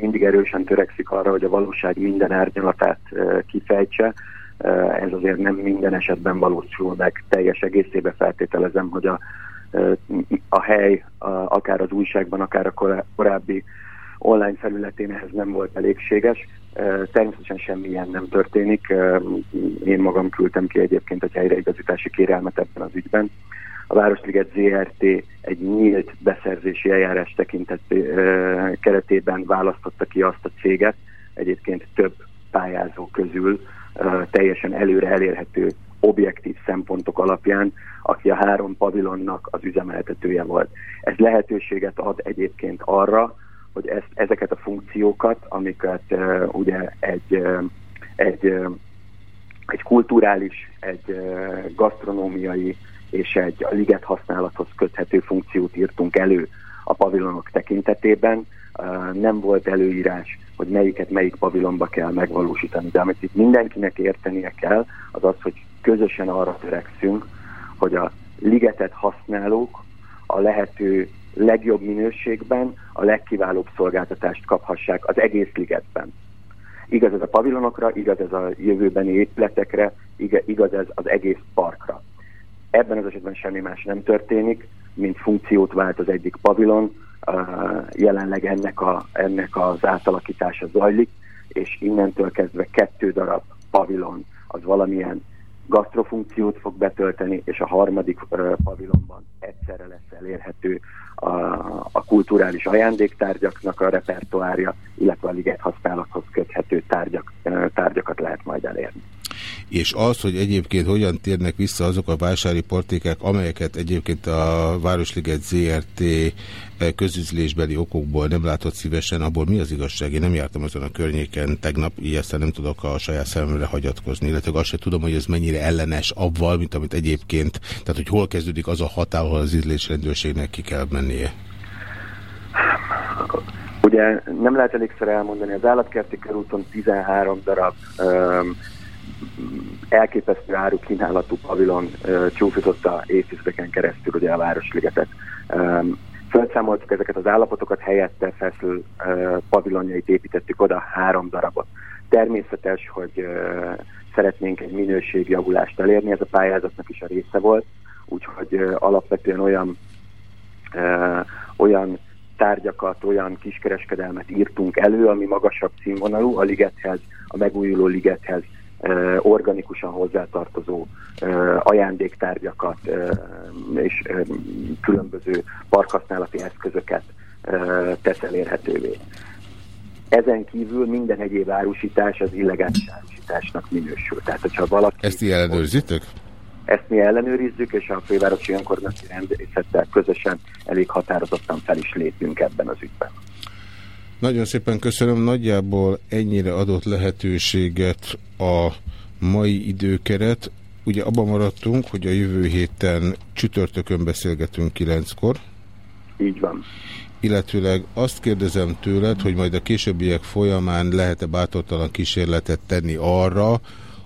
mindig erősen törekszik arra, hogy a valóság minden árnyalatát kifejtse, ez azért nem minden esetben valósul meg. Teljes egészébe feltételezem, hogy a, a hely, akár az újságban, akár a korábbi online felületén ehhez nem volt elégséges. Természetesen semmilyen nem történik. Én magam küldtem ki egyébként egy helyreigazítási kérelmet ebben az ügyben. A Városliget ZRT egy nyílt beszerzési eljárás tekintet keretében választotta ki azt a céget, egyébként több pályázó közül, teljesen előre elérhető objektív szempontok alapján, aki a három pavilonnak az üzemeltetője volt. Ez lehetőséget ad egyébként arra, hogy ezt, ezeket a funkciókat, amiket uh, ugye egy, egy, egy kulturális, egy gasztronómiai és egy liget használathoz köthető funkciót írtunk elő a pavilonok tekintetében, nem volt előírás hogy melyiket melyik pavilonba kell megvalósítani. De amit itt mindenkinek értenie kell, az az, hogy közösen arra törekszünk, hogy a ligetet használók a lehető legjobb minőségben a legkiválóbb szolgáltatást kaphassák az egész ligetben. Igaz ez a pavilonokra, igaz ez a jövőbeni épületekre, igaz ez az egész parkra. Ebben az esetben semmi más nem történik, mint funkciót vált az egyik pavilon, jelenleg ennek, a, ennek az átalakítása zajlik, és innentől kezdve kettő darab pavilon az valamilyen gasztrofunkciót fog betölteni, és a harmadik pavilonban egyszerre lesz elérhető a, a kulturális ajándéktárgyaknak a repertoárja, illetve a liget használathoz köthető tárgyak, tárgyakat lehet majd elérni és az, hogy egyébként hogyan térnek vissza azok a vásári portékek, amelyeket egyébként a Városliget ZRT eh, közüzlésbeli okokból nem látott szívesen, abból mi az igazság? Én nem jártam azon a környéken tegnap, így nem tudok a saját szememre hagyatkozni, illetve azt sem tudom, hogy ez mennyire ellenes abval, mint amit egyébként, tehát hogy hol kezdődik az a határ, ahol az ízlésrendőrségnek ki kell mennie. Ugye nem lehet elégszer elmondani, az állatkerti körúton 13 darab um, elképesztő árukínálatú pavilon csúfította évtizedeken keresztül ugye a Városligetet. Felszámoltuk ezeket az állapotokat, helyette feszül pavilonjait építettük oda három darabot. Természetes, hogy szeretnénk egy minőségjavulást elérni, ez a pályázatnak is a része volt, úgyhogy alapvetően olyan, olyan tárgyakat, olyan kiskereskedelmet írtunk elő, ami magasabb színvonalú a ligethez, a megújuló ligethez organikusan hozzátartozó ajándéktárgyakat és különböző parkhasználati eszközöket tesz elérhetővé. Ezen kívül minden egyéb árusítás az illegális árusításnak minősül. Tehát, hogyha valaki... Ezt ti ellenőrzitek? Ezt mi ellenőrizzük, és a fővárosi önkormányzati rendészettel közösen elég határozottan fel is lépünk ebben az ügyben. Nagyon szépen köszönöm, nagyjából ennyire adott lehetőséget a mai időkeret. Ugye abban maradtunk, hogy a jövő héten csütörtökön beszélgetünk kilenckor. Így van. Illetőleg azt kérdezem tőled, hogy majd a későbbiek folyamán lehet-e bátortalan kísérletet tenni arra,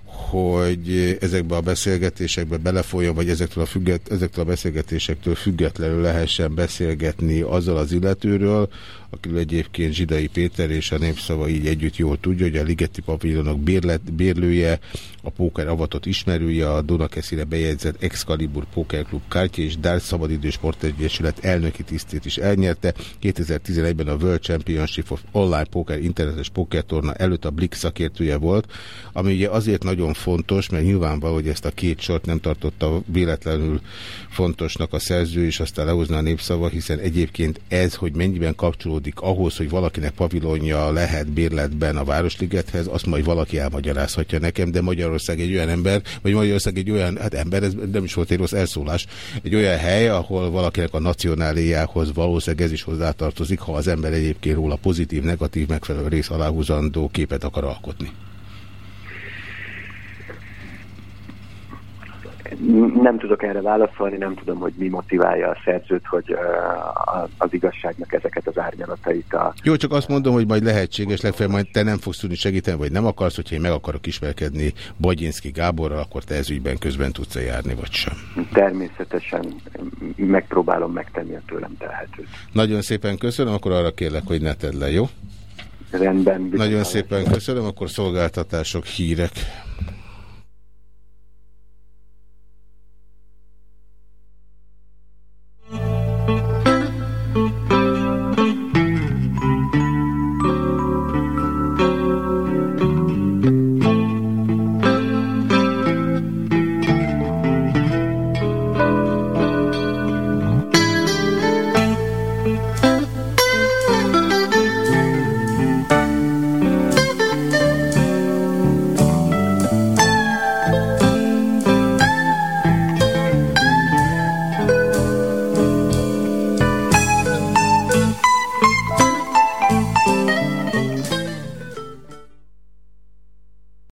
hogy ezekbe a beszélgetésekbe belefolyjon, vagy ezektől a, függet, ezektől a beszélgetésektől függetlenül lehessen beszélgetni azzal az illetőről, akiről egyébként Zsidai Péter és a népszava így együtt jól tudja, hogy a Ligeti Pavilonok bérlet, bérlője, a póker avatott ismerője, a Dunakeszire bejegyzett Excalibur Poker Club kártya és Dart Szabadidő Sportegyesület elnöki tisztét is elnyerte. 2011-ben a World Championship of Online Poker internetes torna előtt a Blick szakértője volt, ami ugye azért nagyon fontos, mert nyilvánvaló, hogy ezt a két sort nem tartotta véletlenül fontosnak a szerző, és aztán lehozna a népszava, hiszen egyébként ez, hogy mennyiben kapcsolódik kapcsolódik ahhoz, hogy valakinek pavilonja lehet bérletben a Városligethez, azt majd valaki elmagyarázhatja nekem, de Magyarország egy olyan ember, vagy Magyarország egy olyan, hát ember, ez nem is volt egy rossz elszólás, egy olyan hely, ahol valakinek a nacionáliához valószínűleg ez is hozzátartozik, ha az ember egyébként róla pozitív, negatív, megfelelő rész aláhúzandó képet akar alkotni. Nem tudok erre válaszolni, nem tudom, hogy mi motiválja a szerzőt, hogy az igazságnak ezeket az árnyalatait a... Jó, csak azt mondom, hogy majd lehetséges, legfeljebb majd te nem fogsz tudni segíteni, vagy nem akarsz, hogyha én meg akarok ismerkedni Bagyinszki Gáborral, akkor te ez ügyben közben tudsz -e járni, vagy sem? Természetesen megpróbálom megtenni a tőlem telhetőt. Nagyon szépen köszönöm, akkor arra kérlek, hogy ne tedd le, jó? Rendben. Nagyon szépen köszönöm, akkor szolgáltatások, hírek.